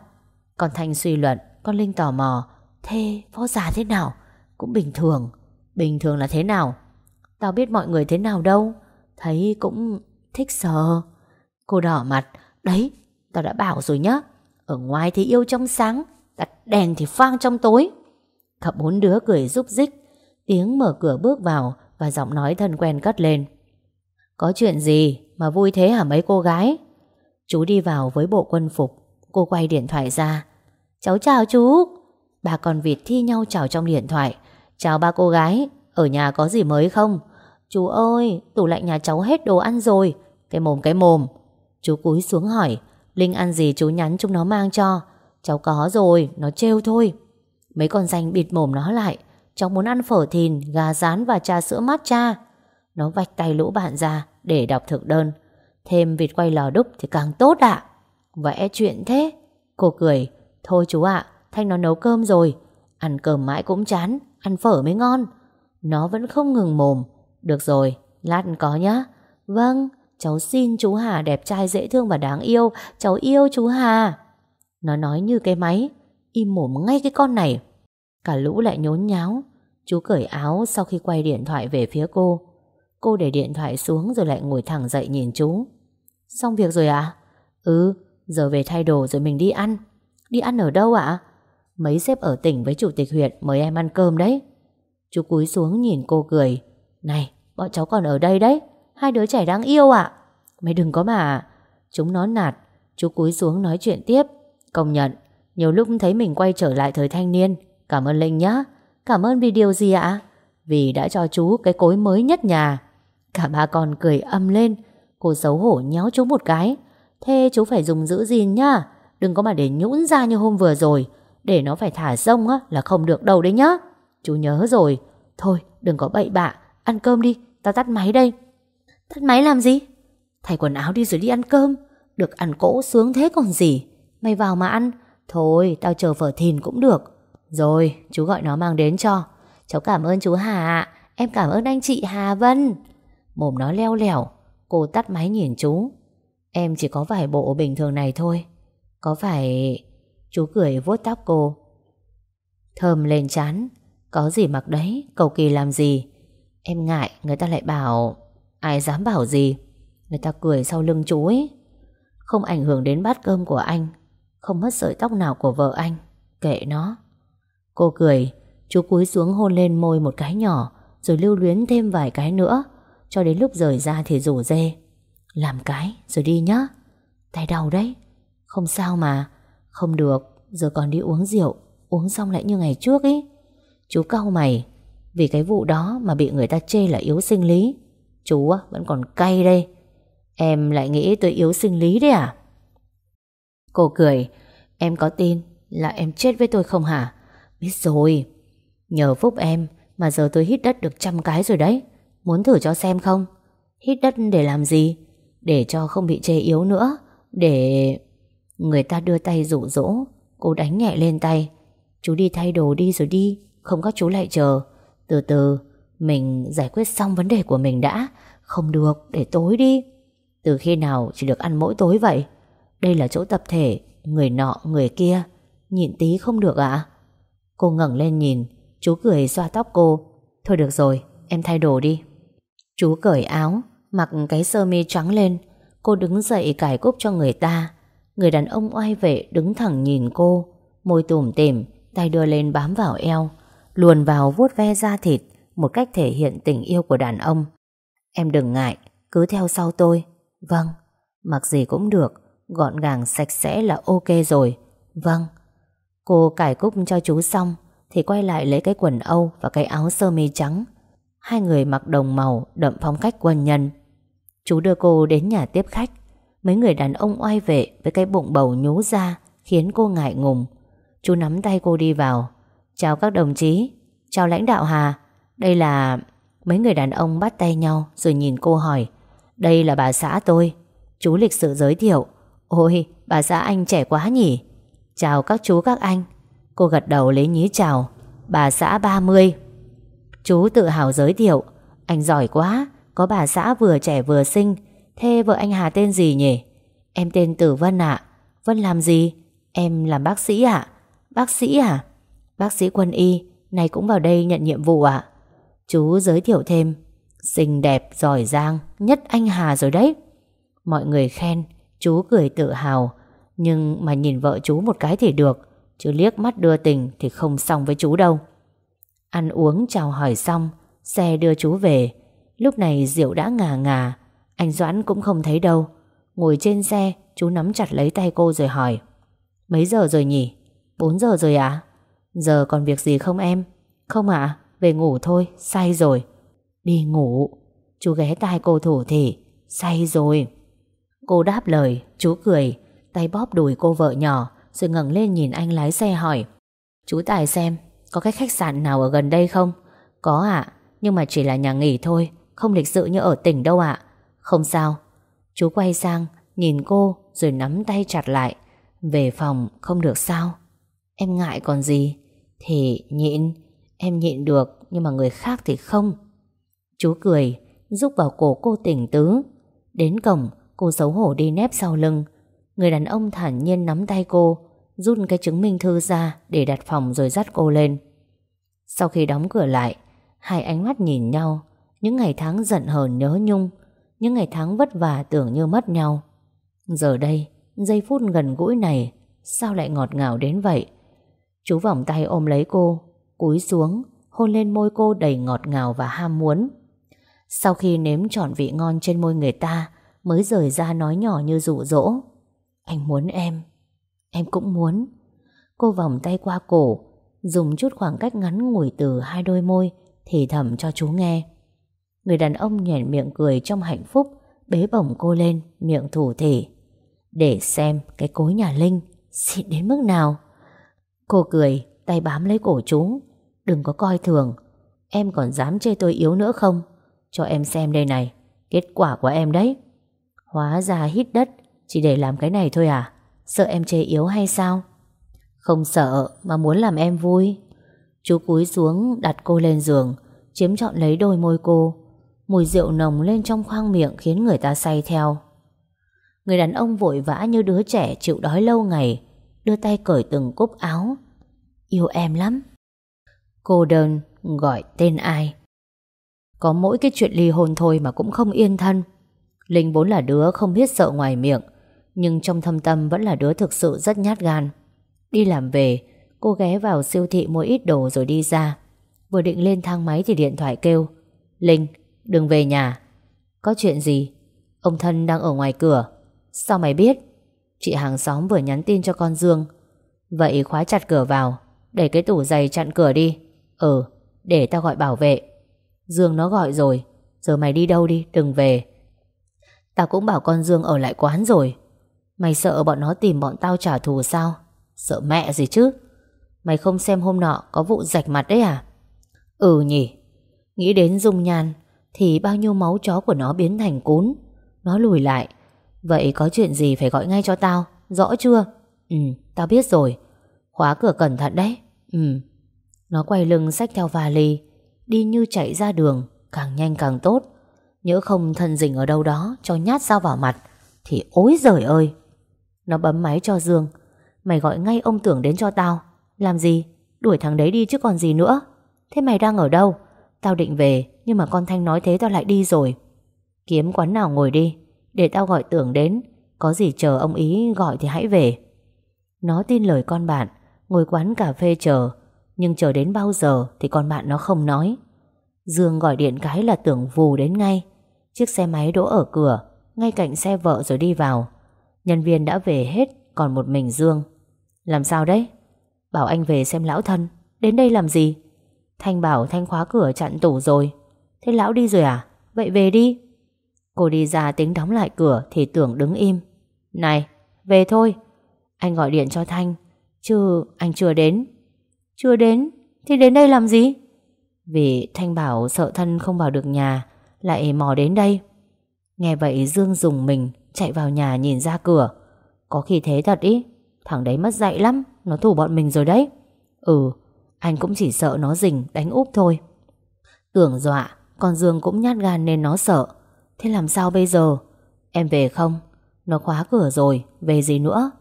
Còn Thanh suy luận, Con Linh tò mò. Thế phó già thế nào? Cũng bình thường. Bình thường là thế nào? Tao biết mọi người thế nào đâu. Thấy cũng thích sờ Cô đỏ mặt. Đấy tao đã bảo rồi nhá. Ở ngoài thì yêu trong sáng Tắt đèn thì phang trong tối. Cả bốn đứa cười rúc rích. Tiếng mở cửa bước vào Và giọng nói thân quen cất lên. Có chuyện gì mà vui thế hả mấy cô gái? Chú đi vào với bộ quân phục. Cô quay điện thoại ra. Cháu chào chú. Bà con vịt thi nhau chào trong điện thoại. Chào ba cô gái. Ở nhà có gì mới không? Chú ơi, tủ lạnh nhà cháu hết đồ ăn rồi. Cái mồm cái mồm. Chú cúi xuống hỏi. Linh ăn gì chú nhắn chúng nó mang cho. Cháu có rồi nó trêu thôi. Mấy con danh bịt mồm nó lại. Cháu muốn ăn phở thìn, gà rán và trà sữa matcha Nó vạch tay lũ bạn ra Để đọc thực đơn. Thêm vịt quay lò đúc thì càng tốt ạ. Vẽ chuyện thế. Cô cười. Thôi chú ạ Thanh nó nấu cơm rồi. Ăn cơm mãi cũng chán Ăn phở mới ngon. Nó vẫn không ngừng mồm. Được rồi Lát có nhá. Vâng. Cháu xin chú Hà đẹp trai dễ thương và đáng yêu. Cháu yêu chú Hà. Nó nói như cái máy Im mồm ngay cái con này. Cả lũ lại nhốn nháo. Chú cởi áo sau khi quay điện thoại về phía cô. Cô để điện thoại xuống rồi lại ngồi thẳng dậy nhìn chú. Xong việc rồi à? Ừ, giờ về thay đồ rồi mình đi ăn. Đi ăn ở đâu ạ? Mấy xếp ở tỉnh với chủ tịch huyện mời em ăn cơm đấy. Chú cúi xuống nhìn cô cười. Này bọn cháu còn ở đây đấy. Hai đứa trẻ đáng yêu ạ. Mày đừng có mà. Chúng nó nạt, Chú cúi xuống nói chuyện tiếp. Công nhận, Nhiều lúc thấy mình quay trở lại thời thanh niên. Cảm ơn Linh nhá. Cảm ơn vì điều gì ạ? Vì đã cho chú cái cối mới nhất nhà. Cả ba con cười âm lên. Cô xấu hổ nhéo chú một cái. Thế chú phải dùng giữ gìn nhá. Đừng có mà để nhũn ra như hôm vừa rồi. Để nó phải thả rông á, là không được đâu đấy nhá. Chú nhớ rồi. Thôi, đừng có bậy bạ. Ăn cơm đi Tao tắt máy đây. Tắt máy làm gì? Thay quần áo đi rồi đi ăn cơm. Được ăn cỗ sướng thế còn gì. Mày vào mà ăn. Thôi, tao chờ phở thìn cũng được. Rồi, chú gọi nó mang đến cho. Cháu cảm ơn chú Hà Em cảm ơn anh chị Hà Vân. Mồm nó leo lẻo. Cô tắt máy nhìn chú. Em chỉ có vài bộ bình thường này thôi. Có phải... Chú cười vuốt tóc cô? Thơm lên chán. Có gì mặc đấy? Cầu kỳ làm gì? Em ngại, người ta lại bảo Ai dám bảo gì? Người ta cười sau lưng chú ấy. Không ảnh hưởng đến bát cơm của anh, Không mất sợi tóc nào của vợ anh, Kệ nó. Cô cười, Chú cúi xuống hôn lên môi một cái nhỏ, Rồi lưu luyến thêm vài cái nữa, Cho đến lúc rời ra thì rủ dê. Làm cái, rồi đi nhá. Tay đau đấy. Không sao mà. Không được, Giờ còn đi uống rượu, Uống xong lại như ngày trước ý. Chú cau mày, Vì cái vụ đó mà bị người ta chê là yếu sinh lý. Chú á, vẫn còn cay đây. Em lại nghĩ tôi yếu sinh lý đấy à? Cô cười Em có tin là em chết với tôi không hả? Biết rồi. Nhờ phúc em mà giờ tôi hít đất được trăm cái rồi đấy. Muốn thử cho xem không? Hít đất để làm gì? Để cho không bị chê yếu nữa. Để... Người ta đưa tay rủ rỗ Cô đánh nhẹ lên tay. Chú đi thay đồ đi rồi đi Không có chú lại chờ. Từ từ mình giải quyết xong vấn đề của mình đã. Không được, để tối đi. Từ khi nào chỉ được ăn mỗi tối vậy? Đây là chỗ tập thể, Người nọ, người kia. Nhịn tí không được ạ? Cô ngẩng lên nhìn, Chú cười xoa tóc cô. Thôi được rồi, em thay đồ đi. Chú cởi áo, Mặc cái sơ mi trắng lên. Cô đứng dậy cải cúc cho người ta. Người đàn ông oai vệ đứng thẳng nhìn cô. Môi tủm tỉm, Tay đưa lên bám vào eo. Luồn vào vuốt ve da thịt. Một cách thể hiện tình yêu của đàn ông. Em đừng ngại, Cứ theo sau tôi. Vâng Mặc gì cũng được, Gọn gàng, sạch sẽ là ok rồi. Vâng. Cô cải cúc cho chú xong, Thì quay lại lấy cái quần âu Và cái áo sơ mi trắng. Hai người mặc đồng màu, đậm phong cách quân nhân. Chú đưa cô đến nhà tiếp khách. Mấy người đàn ông oai vệ Với cái bụng bầu nhú ra Khiến cô ngại ngùng. Chú nắm tay cô đi vào. Chào các đồng chí, Chào lãnh đạo Hà. Đây là... Mấy người đàn ông bắt tay nhau Rồi nhìn cô hỏi, Đây là bà xã tôi, Chú lịch sự giới thiệu. Ôi, bà xã anh trẻ quá nhỉ. Chào các chú các anh. Cô gật đầu lấy nhí chào, Bà xã 30 Chú tự hào giới thiệu. Anh giỏi quá, Có bà xã vừa trẻ vừa xinh. Thế vợ anh Hà tên gì nhỉ? Em tên Tử Vân ạ. Vân làm gì? Em làm bác sĩ ạ. Bác sĩ à? Bác sĩ quân y Này cũng vào đây nhận nhiệm vụ ạ. Chú giới thiệu thêm. Xinh đẹp, giỏi giang Nhất anh Hà rồi đấy. Mọi người khen Chú cười tự hào. Nhưng mà nhìn vợ chú một cái thì được Chứ liếc mắt đưa tình Thì không xong với chú đâu. Ăn uống chào hỏi xong Xe đưa chú về. Lúc này rượu đã ngà ngà Anh Doãn cũng không thấy đâu. Ngồi trên xe chú nắm chặt lấy tay cô rồi hỏi Mấy giờ rồi nhỉ? 4 giờ rồi à Giờ còn việc gì không em? Không ạ về ngủ thôi, say rồi. Đi ngủ. Chú ghé tai cô thủ thì, Say rồi. Cô đáp lời, chú cười. Tay bóp đùi cô vợ nhỏ, Rồi ngẩng lên nhìn anh lái xe hỏi. Chú Tài xem, có cái khách sạn nào ở gần đây không? Có ạ, Nhưng mà chỉ là nhà nghỉ thôi, Không lịch sự như ở tỉnh đâu ạ. Không sao. Chú quay sang, nhìn cô, rồi nắm tay chặt lại. Về phòng không được sao. Em ngại còn gì? Thì nhịn. Em nhịn được, nhưng mà người khác thì không. Chú cười Giúp vào cổ cô tỉnh tứ. Đến cổng, cô xấu hổ đi nép sau lưng. Người đàn ông thản nhiên nắm tay cô, Rút cái chứng minh thư ra Để đặt phòng rồi dắt cô lên. Sau khi đóng cửa lại, Hai ánh mắt nhìn nhau. Những ngày tháng giận hờn nhớ nhung, Những ngày tháng vất vả tưởng như mất nhau. Giờ đây, Giây phút gần gũi này, Sao lại ngọt ngào đến vậy? Chú vòng tay ôm lấy cô Cúi xuống hôn lên môi cô đầy ngọt ngào và ham muốn. Sau khi nếm trọn vị ngon trên môi người ta, mới rời ra nói nhỏ như dụ dỗ. Anh muốn em, em cũng muốn. Cô vòng tay qua cổ, dùng chút khoảng cách ngắn ngủi từ hai đôi môi, thì thầm cho chú nghe. Người đàn ông nhẹn miệng cười trong hạnh phúc, bế bổng cô lên, miệng thủ thỉ. Để xem cái cối nhà Linh xịn đến mức nào. Cô cười, tay bám lấy cổ chú. Đừng có coi thường. Em còn dám chê tôi yếu nữa không? Cho em xem đây này. Kết quả của em đấy. Hóa ra hít đất chỉ để làm cái này thôi à? Sợ em chê yếu hay sao? Không sợ mà muốn làm em vui. Chú cúi xuống đặt cô lên giường, chiếm trọn lấy đôi môi cô. Mùi rượu nồng lên trong khoang miệng khiến người ta say theo. Người đàn ông vội vã như đứa trẻ chịu đói lâu ngày, đưa tay cởi từng cúc áo. Yêu em lắm. Cô đơn gọi tên ai? Có mỗi cái chuyện ly hôn thôi mà cũng không yên thân. Linh vốn là đứa không biết sợ ngoài miệng, nhưng trong thâm tâm vẫn là đứa thực sự rất nhát gan. Đi làm về, cô ghé vào siêu thị mua ít đồ rồi đi ra. Vừa định lên thang máy thì điện thoại kêu. Linh, đừng về nhà. Có chuyện gì? Ông thân đang ở ngoài cửa. Sao mày biết? Chị hàng xóm vừa nhắn tin cho con Dương. Vậy khóa chặt cửa vào, để cái tủ giày chặn cửa đi. Ừ, để tao gọi bảo vệ. Dương nó gọi rồi, giờ mày đi đâu đi, đừng về. Tao cũng bảo con Dương ở lại quán rồi. Mày sợ bọn nó tìm bọn tao trả thù sao? Sợ mẹ gì chứ? Mày không xem hôm nọ có vụ rạch mặt đấy à? Ừ nhỉ. Nghĩ đến dung nhan thì bao nhiêu máu chó của nó biến thành cún. Nó lùi lại. Vậy có chuyện gì phải gọi ngay cho tao, rõ chưa? Ừ, tao biết rồi. Khóa cửa cẩn thận đấy. Ừ. Nó quay lưng xách theo vali, đi như chạy ra đường, càng nhanh càng tốt. Nhớ không thân dình ở đâu đó cho nhát dao vào mặt, thì ối giời ơi. Nó bấm máy cho Dương. Mày gọi ngay ông tưởng đến cho tao. Làm gì? Đuổi thằng đấy đi chứ còn gì nữa. Thế mày đang ở đâu? Tao định về, nhưng mà con Thanh nói thế tao lại đi rồi. Kiếm quán nào ngồi đi, để tao gọi tưởng đến. Có gì chờ ông ý gọi thì hãy về. Nó tin lời con bạn, ngồi quán cà phê chờ, nhưng chờ đến bao giờ thì con bạn nó không nói. Dương gọi điện cái là tưởng vù đến ngay. Chiếc xe máy đỗ ở cửa, ngay cạnh xe vợ rồi đi vào. Nhân viên đã về hết, còn một mình Dương. Làm sao đấy? Bảo anh về xem lão thân, đến đây làm gì? Thanh bảo Thanh khóa cửa chặn tủ rồi. Thế lão đi rồi à? Vậy về đi. Cô đi ra tính đóng lại cửa thì tưởng đứng im. Này, về thôi. Anh gọi điện cho Thanh, chứ anh chưa đến. Chưa đến? Thì đến đây làm gì? Vì Thanh bảo sợ thân không vào được nhà, lại mò đến đây. Nghe vậy Dương dùng mình chạy vào nhà nhìn ra cửa. Có khi thế thật ý, thằng đấy mất dạy lắm, nó thủ bọn mình rồi đấy. Ừ, anh cũng chỉ sợ nó rình đánh úp thôi. Tưởng dọa, con Dương cũng nhát gan nên nó sợ. Thế làm sao bây giờ? Em về không? Nó khóa cửa rồi, về gì nữa?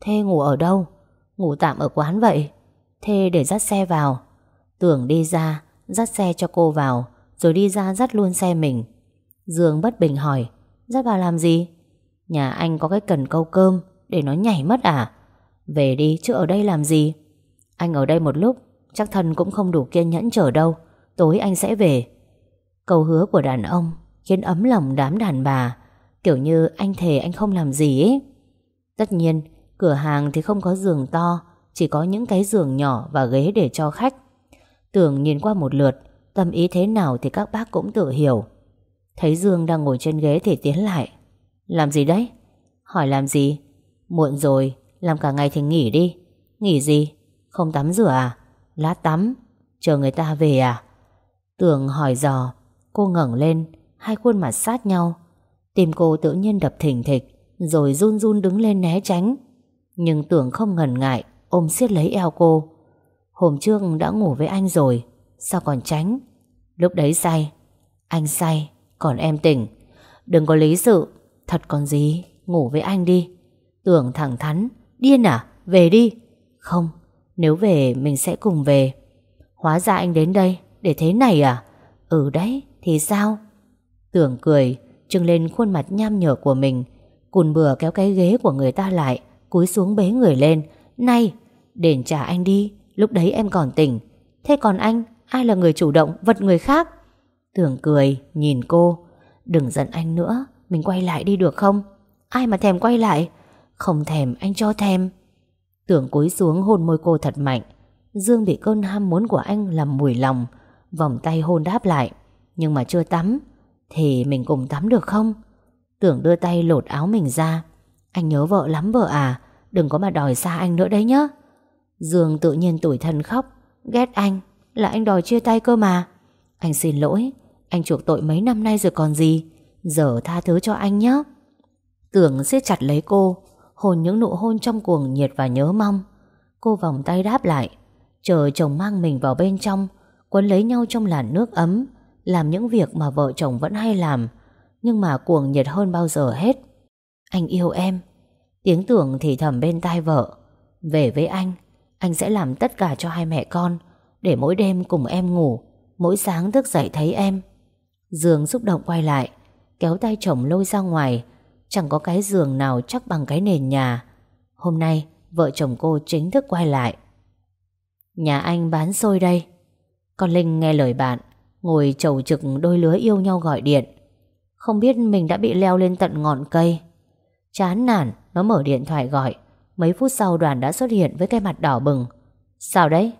Thế ngủ ở đâu? Ngủ tạm ở quán vậy. Thế để dắt xe vào. Tưởng đi ra, dắt xe cho cô vào, rồi đi ra dắt luôn xe mình. Dương bất bình hỏi, dắt vào làm gì? Nhà anh có cái cần câu cơm, để nó nhảy mất à? Về đi, chứ ở đây làm gì? Anh ở đây một lúc, chắc thân cũng không đủ kiên nhẫn chờ đâu. Tối anh sẽ về. Câu hứa của đàn ông khiến ấm lòng đám đàn bà, kiểu như anh thề anh không làm gì ấy. Tất nhiên, cửa hàng thì không có giường to, chỉ có những cái giường nhỏ và ghế để cho khách. Tưởng nhìn qua một lượt, tâm ý thế nào thì các bác cũng tự hiểu. Thấy Dương đang ngồi trên ghế thì tiến lại. Làm gì đấy? Hỏi làm gì? Muộn rồi, làm cả ngày thì nghỉ đi. Nghỉ gì? Không tắm rửa à? Lát tắm, chờ người ta về à? Tưởng hỏi dò, cô ngẩng lên, hai khuôn mặt sát nhau. Tim cô tự nhiên đập thình thịch, rồi run run đứng lên né tránh. Nhưng tưởng không ngần ngại, ôm siết lấy eo cô. Hôm trước đã ngủ với anh rồi, sao còn tránh? Lúc đấy say, anh say, còn em tỉnh. Đừng có lý sự, thật còn gì, ngủ với anh đi. Tưởng thẳng thắn, điên à, về đi. Không, nếu về mình sẽ cùng về. Hóa ra anh đến đây để thế này à? Ừ đấy, thì sao? Tưởng cười, trưng lên khuôn mặt nham nhở của mình, cùn bừa kéo cái ghế của người ta lại, cúi xuống bế người lên. Này, đền trả anh đi, lúc đấy em còn tỉnh. Thế còn anh, Ai là người chủ động vật người khác? Tưởng cười nhìn cô. Đừng giận anh nữa Mình quay lại đi được không? Ai mà thèm quay lại? Không thèm anh cho thèm. Tưởng cúi xuống hôn môi cô thật mạnh. Dương bị cơn ham muốn của anh làm mùi lòng Vòng tay hôn đáp lại. Nhưng mà chưa tắm Thì mình cùng tắm được không? Tưởng đưa tay lột áo mình ra. Anh nhớ vợ lắm vợ à Đừng có mà đòi xa anh nữa đấy nhá. Dương tự nhiên tủi thân khóc, Ghét anh, Là anh đòi chia tay cơ mà. Anh xin lỗi, Anh chuộc tội mấy năm nay rồi còn gì, Giờ tha thứ cho anh nhé Tưởng siết chặt lấy cô hồn những nụ hôn trong cuồng nhiệt và nhớ mong. Cô vòng tay đáp lại, Chờ chồng mang mình vào bên trong, Quấn lấy nhau trong làn nước ấm, Làm những việc mà vợ chồng vẫn hay làm, Nhưng mà cuồng nhiệt hơn bao giờ hết. Anh yêu em Tiếng tưởng thì thầm bên tai vợ. Về với anh Anh sẽ làm tất cả cho hai mẹ con, Để mỗi đêm cùng em ngủ, Mỗi sáng thức dậy thấy em. Dương xúc động quay lại, Kéo tay chồng lôi ra ngoài. Chẳng có cái giường nào chắc bằng cái nền nhà. Hôm nay, Vợ chồng cô chính thức quay lại. Nhà anh bán xôi đây. Con Linh nghe lời bạn, Ngồi chầu trực đôi lứa yêu nhau gọi điện. Không biết mình đã bị leo lên tận ngọn cây. Chán nản, Nó mở điện thoại gọi. Mấy phút sau đoàn đã xuất hiện với cái mặt đỏ bừng. Sao đấy?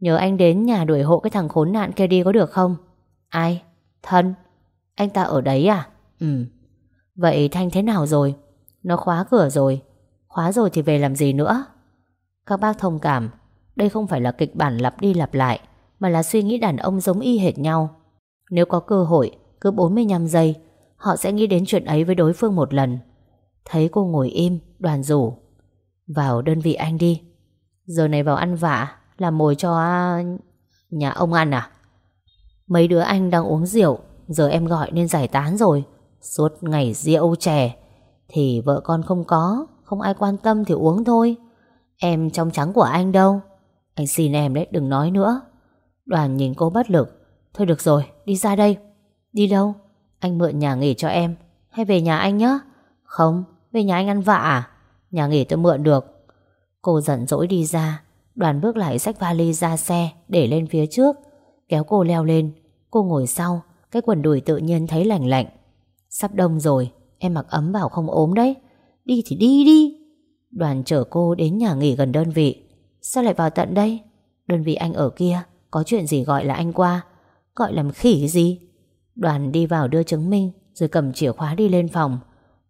Nhớ anh đến nhà đuổi hộ cái thằng khốn nạn kia đi có được không? Ai? Thân. Anh ta ở đấy à? Ừ. Vậy Thanh thế nào rồi? Nó khóa cửa rồi. Khóa rồi thì về làm gì nữa? Các bác thông cảm. Đây không phải là kịch bản lặp đi lặp lại, Mà là suy nghĩ đàn ông giống y hệt nhau. Nếu có cơ hội, Cứ 45 giây, Họ sẽ nghĩ đến chuyện ấy với đối phương một lần. Thấy cô ngồi im, Đoàn rủ. Vào đơn vị anh đi. Giờ này vào ăn vạ, Làm mồi cho à, nhà ông ăn à? Mấy đứa anh đang uống rượu, Giờ em gọi nên giải tán rồi. Suốt ngày rượu chè, Thì vợ con không có, Không ai quan tâm thì uống thôi. Em trong trắng của anh đâu? Anh xin em đấy, đừng nói nữa. Đoàn nhìn cô bất lực. Thôi được rồi, đi ra đây. Đi đâu? Anh mượn nhà nghỉ cho em. Hay về nhà anh nhé Không về nhà anh ăn vạ à? Nhà nghỉ tôi mượn được. Cô giận dỗi đi ra, Đoàn bước lại xách vali ra xe Để lên phía trước, Kéo cô leo lên. Cô ngồi sau, Cái quần đùi tự nhiên thấy lạnh lạnh. Sắp đông rồi, Em mặc ấm vào không ốm đấy. Đi thì đi đi. Đoàn chở cô đến nhà nghỉ gần đơn vị. Sao lại vào tận đây? Đơn vị anh ở kia, Có chuyện gì gọi là anh qua? Gọi làm khỉ gì? Đoàn đi vào đưa chứng minh, Rồi cầm chìa khóa đi lên phòng.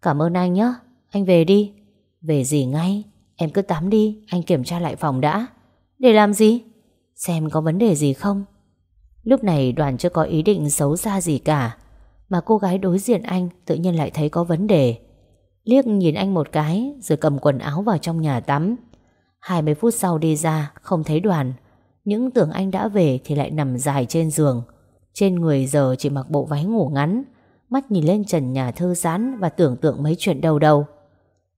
Cảm ơn anh nhé anh về đi. Về gì ngay? Em cứ tắm đi, Anh kiểm tra lại phòng đã. Để làm gì? Xem có vấn đề gì không? Lúc này đoàn chưa có ý định xấu xa gì cả, Mà cô gái đối diện anh Tự nhiên lại thấy có vấn đề. Liếc nhìn anh một cái, Rồi cầm quần áo vào trong nhà tắm. 20 phút sau đi ra, Không thấy đoàn. Những tưởng anh đã về thì lại nằm dài trên giường. Trên người giờ chỉ mặc bộ váy ngủ ngắn, Mắt nhìn lên trần nhà thư giãn Và tưởng tượng mấy chuyện đầu đầu.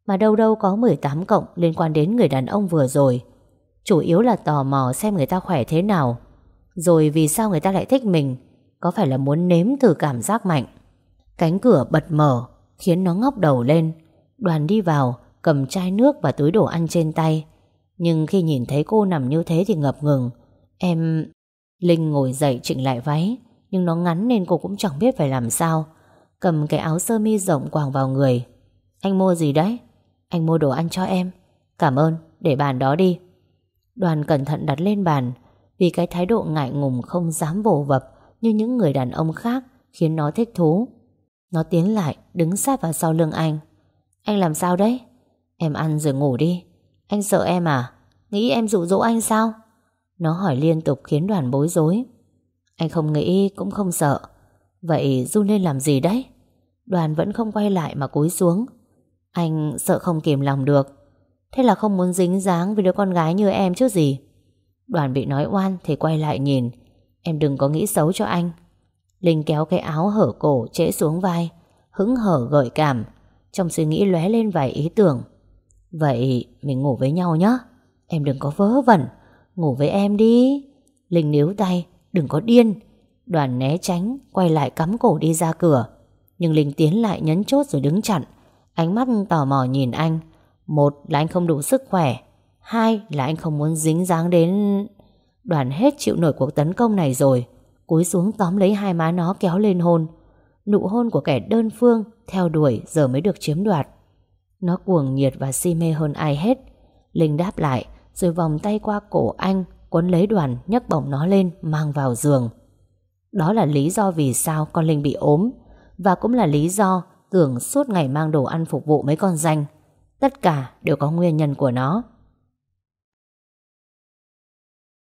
Mà đâu đâu có 18 cộng Liên quan đến người đàn ông vừa rồi. Chủ yếu là tò mò xem người ta khỏe thế nào. Rồi vì sao người ta lại thích mình? Có phải là muốn nếm thử cảm giác mạnh? Cánh cửa bật mở, Khiến nó ngóc đầu lên. Đoàn đi vào, Cầm chai nước và túi đồ ăn trên tay. Nhưng khi nhìn thấy cô nằm như thế thì ngập ngừng. Em... Linh ngồi dậy chỉnh lại váy, Nhưng nó ngắn nên cô cũng chẳng biết phải làm sao. Cầm cái áo sơ mi rộng quàng vào người. Anh mua gì đấy? Anh mua đồ ăn cho em. Cảm ơn, để bàn đó đi. Đoàn cẩn thận đặt lên bàn Vì cái thái độ ngại ngùng không dám vồ vập Như những người đàn ông khác Khiến nó thích thú. Nó tiến lại đứng sát vào sau lưng anh. Anh làm sao đấy? Em ăn rồi ngủ đi. Anh sợ em à? Nghĩ em dụ dỗ anh sao? Nó hỏi liên tục khiến đoàn bối rối. Anh không nghĩ cũng không sợ. Vậy Du nên làm gì đấy? Đoàn vẫn không quay lại mà cúi xuống. Anh sợ không kìm lòng được. Thế là không muốn dính dáng với đứa con gái như em chứ gì. Đoàn bị nói oan thì quay lại nhìn. Em đừng có nghĩ xấu cho anh. Linh kéo cái áo hở cổ trễ xuống vai, Hứng hở gợi cảm, Trong suy nghĩ lóe lên vài ý tưởng. Vậy mình ngủ với nhau nhé Em đừng có vớ vẩn. Ngủ với em đi. Linh níu tay, Đừng có điên. Đoàn né tránh, Quay lại cắm cổ đi ra cửa. Nhưng Linh tiến lại nhấn chốt rồi đứng chặn. Ánh mắt tò mò nhìn anh. Một là anh không đủ sức khỏe. Hai là anh không muốn dính dáng đến Đoàn hết chịu nổi cuộc tấn công này rồi. Cúi xuống tóm lấy hai má nó kéo lên hôn. Nụ hôn của kẻ đơn phương Theo đuổi giờ mới được chiếm đoạt. Nó cuồng nhiệt và si mê hơn ai hết. Linh đáp lại, Rồi vòng tay qua cổ anh Quấn lấy đoàn nhấc bổng nó lên, Mang vào giường. Đó là lý do vì sao con Linh bị ốm, Và cũng là lý do Tưởng suốt ngày mang đồ ăn phục vụ mấy con danh. Tất cả đều có nguyên nhân của nó.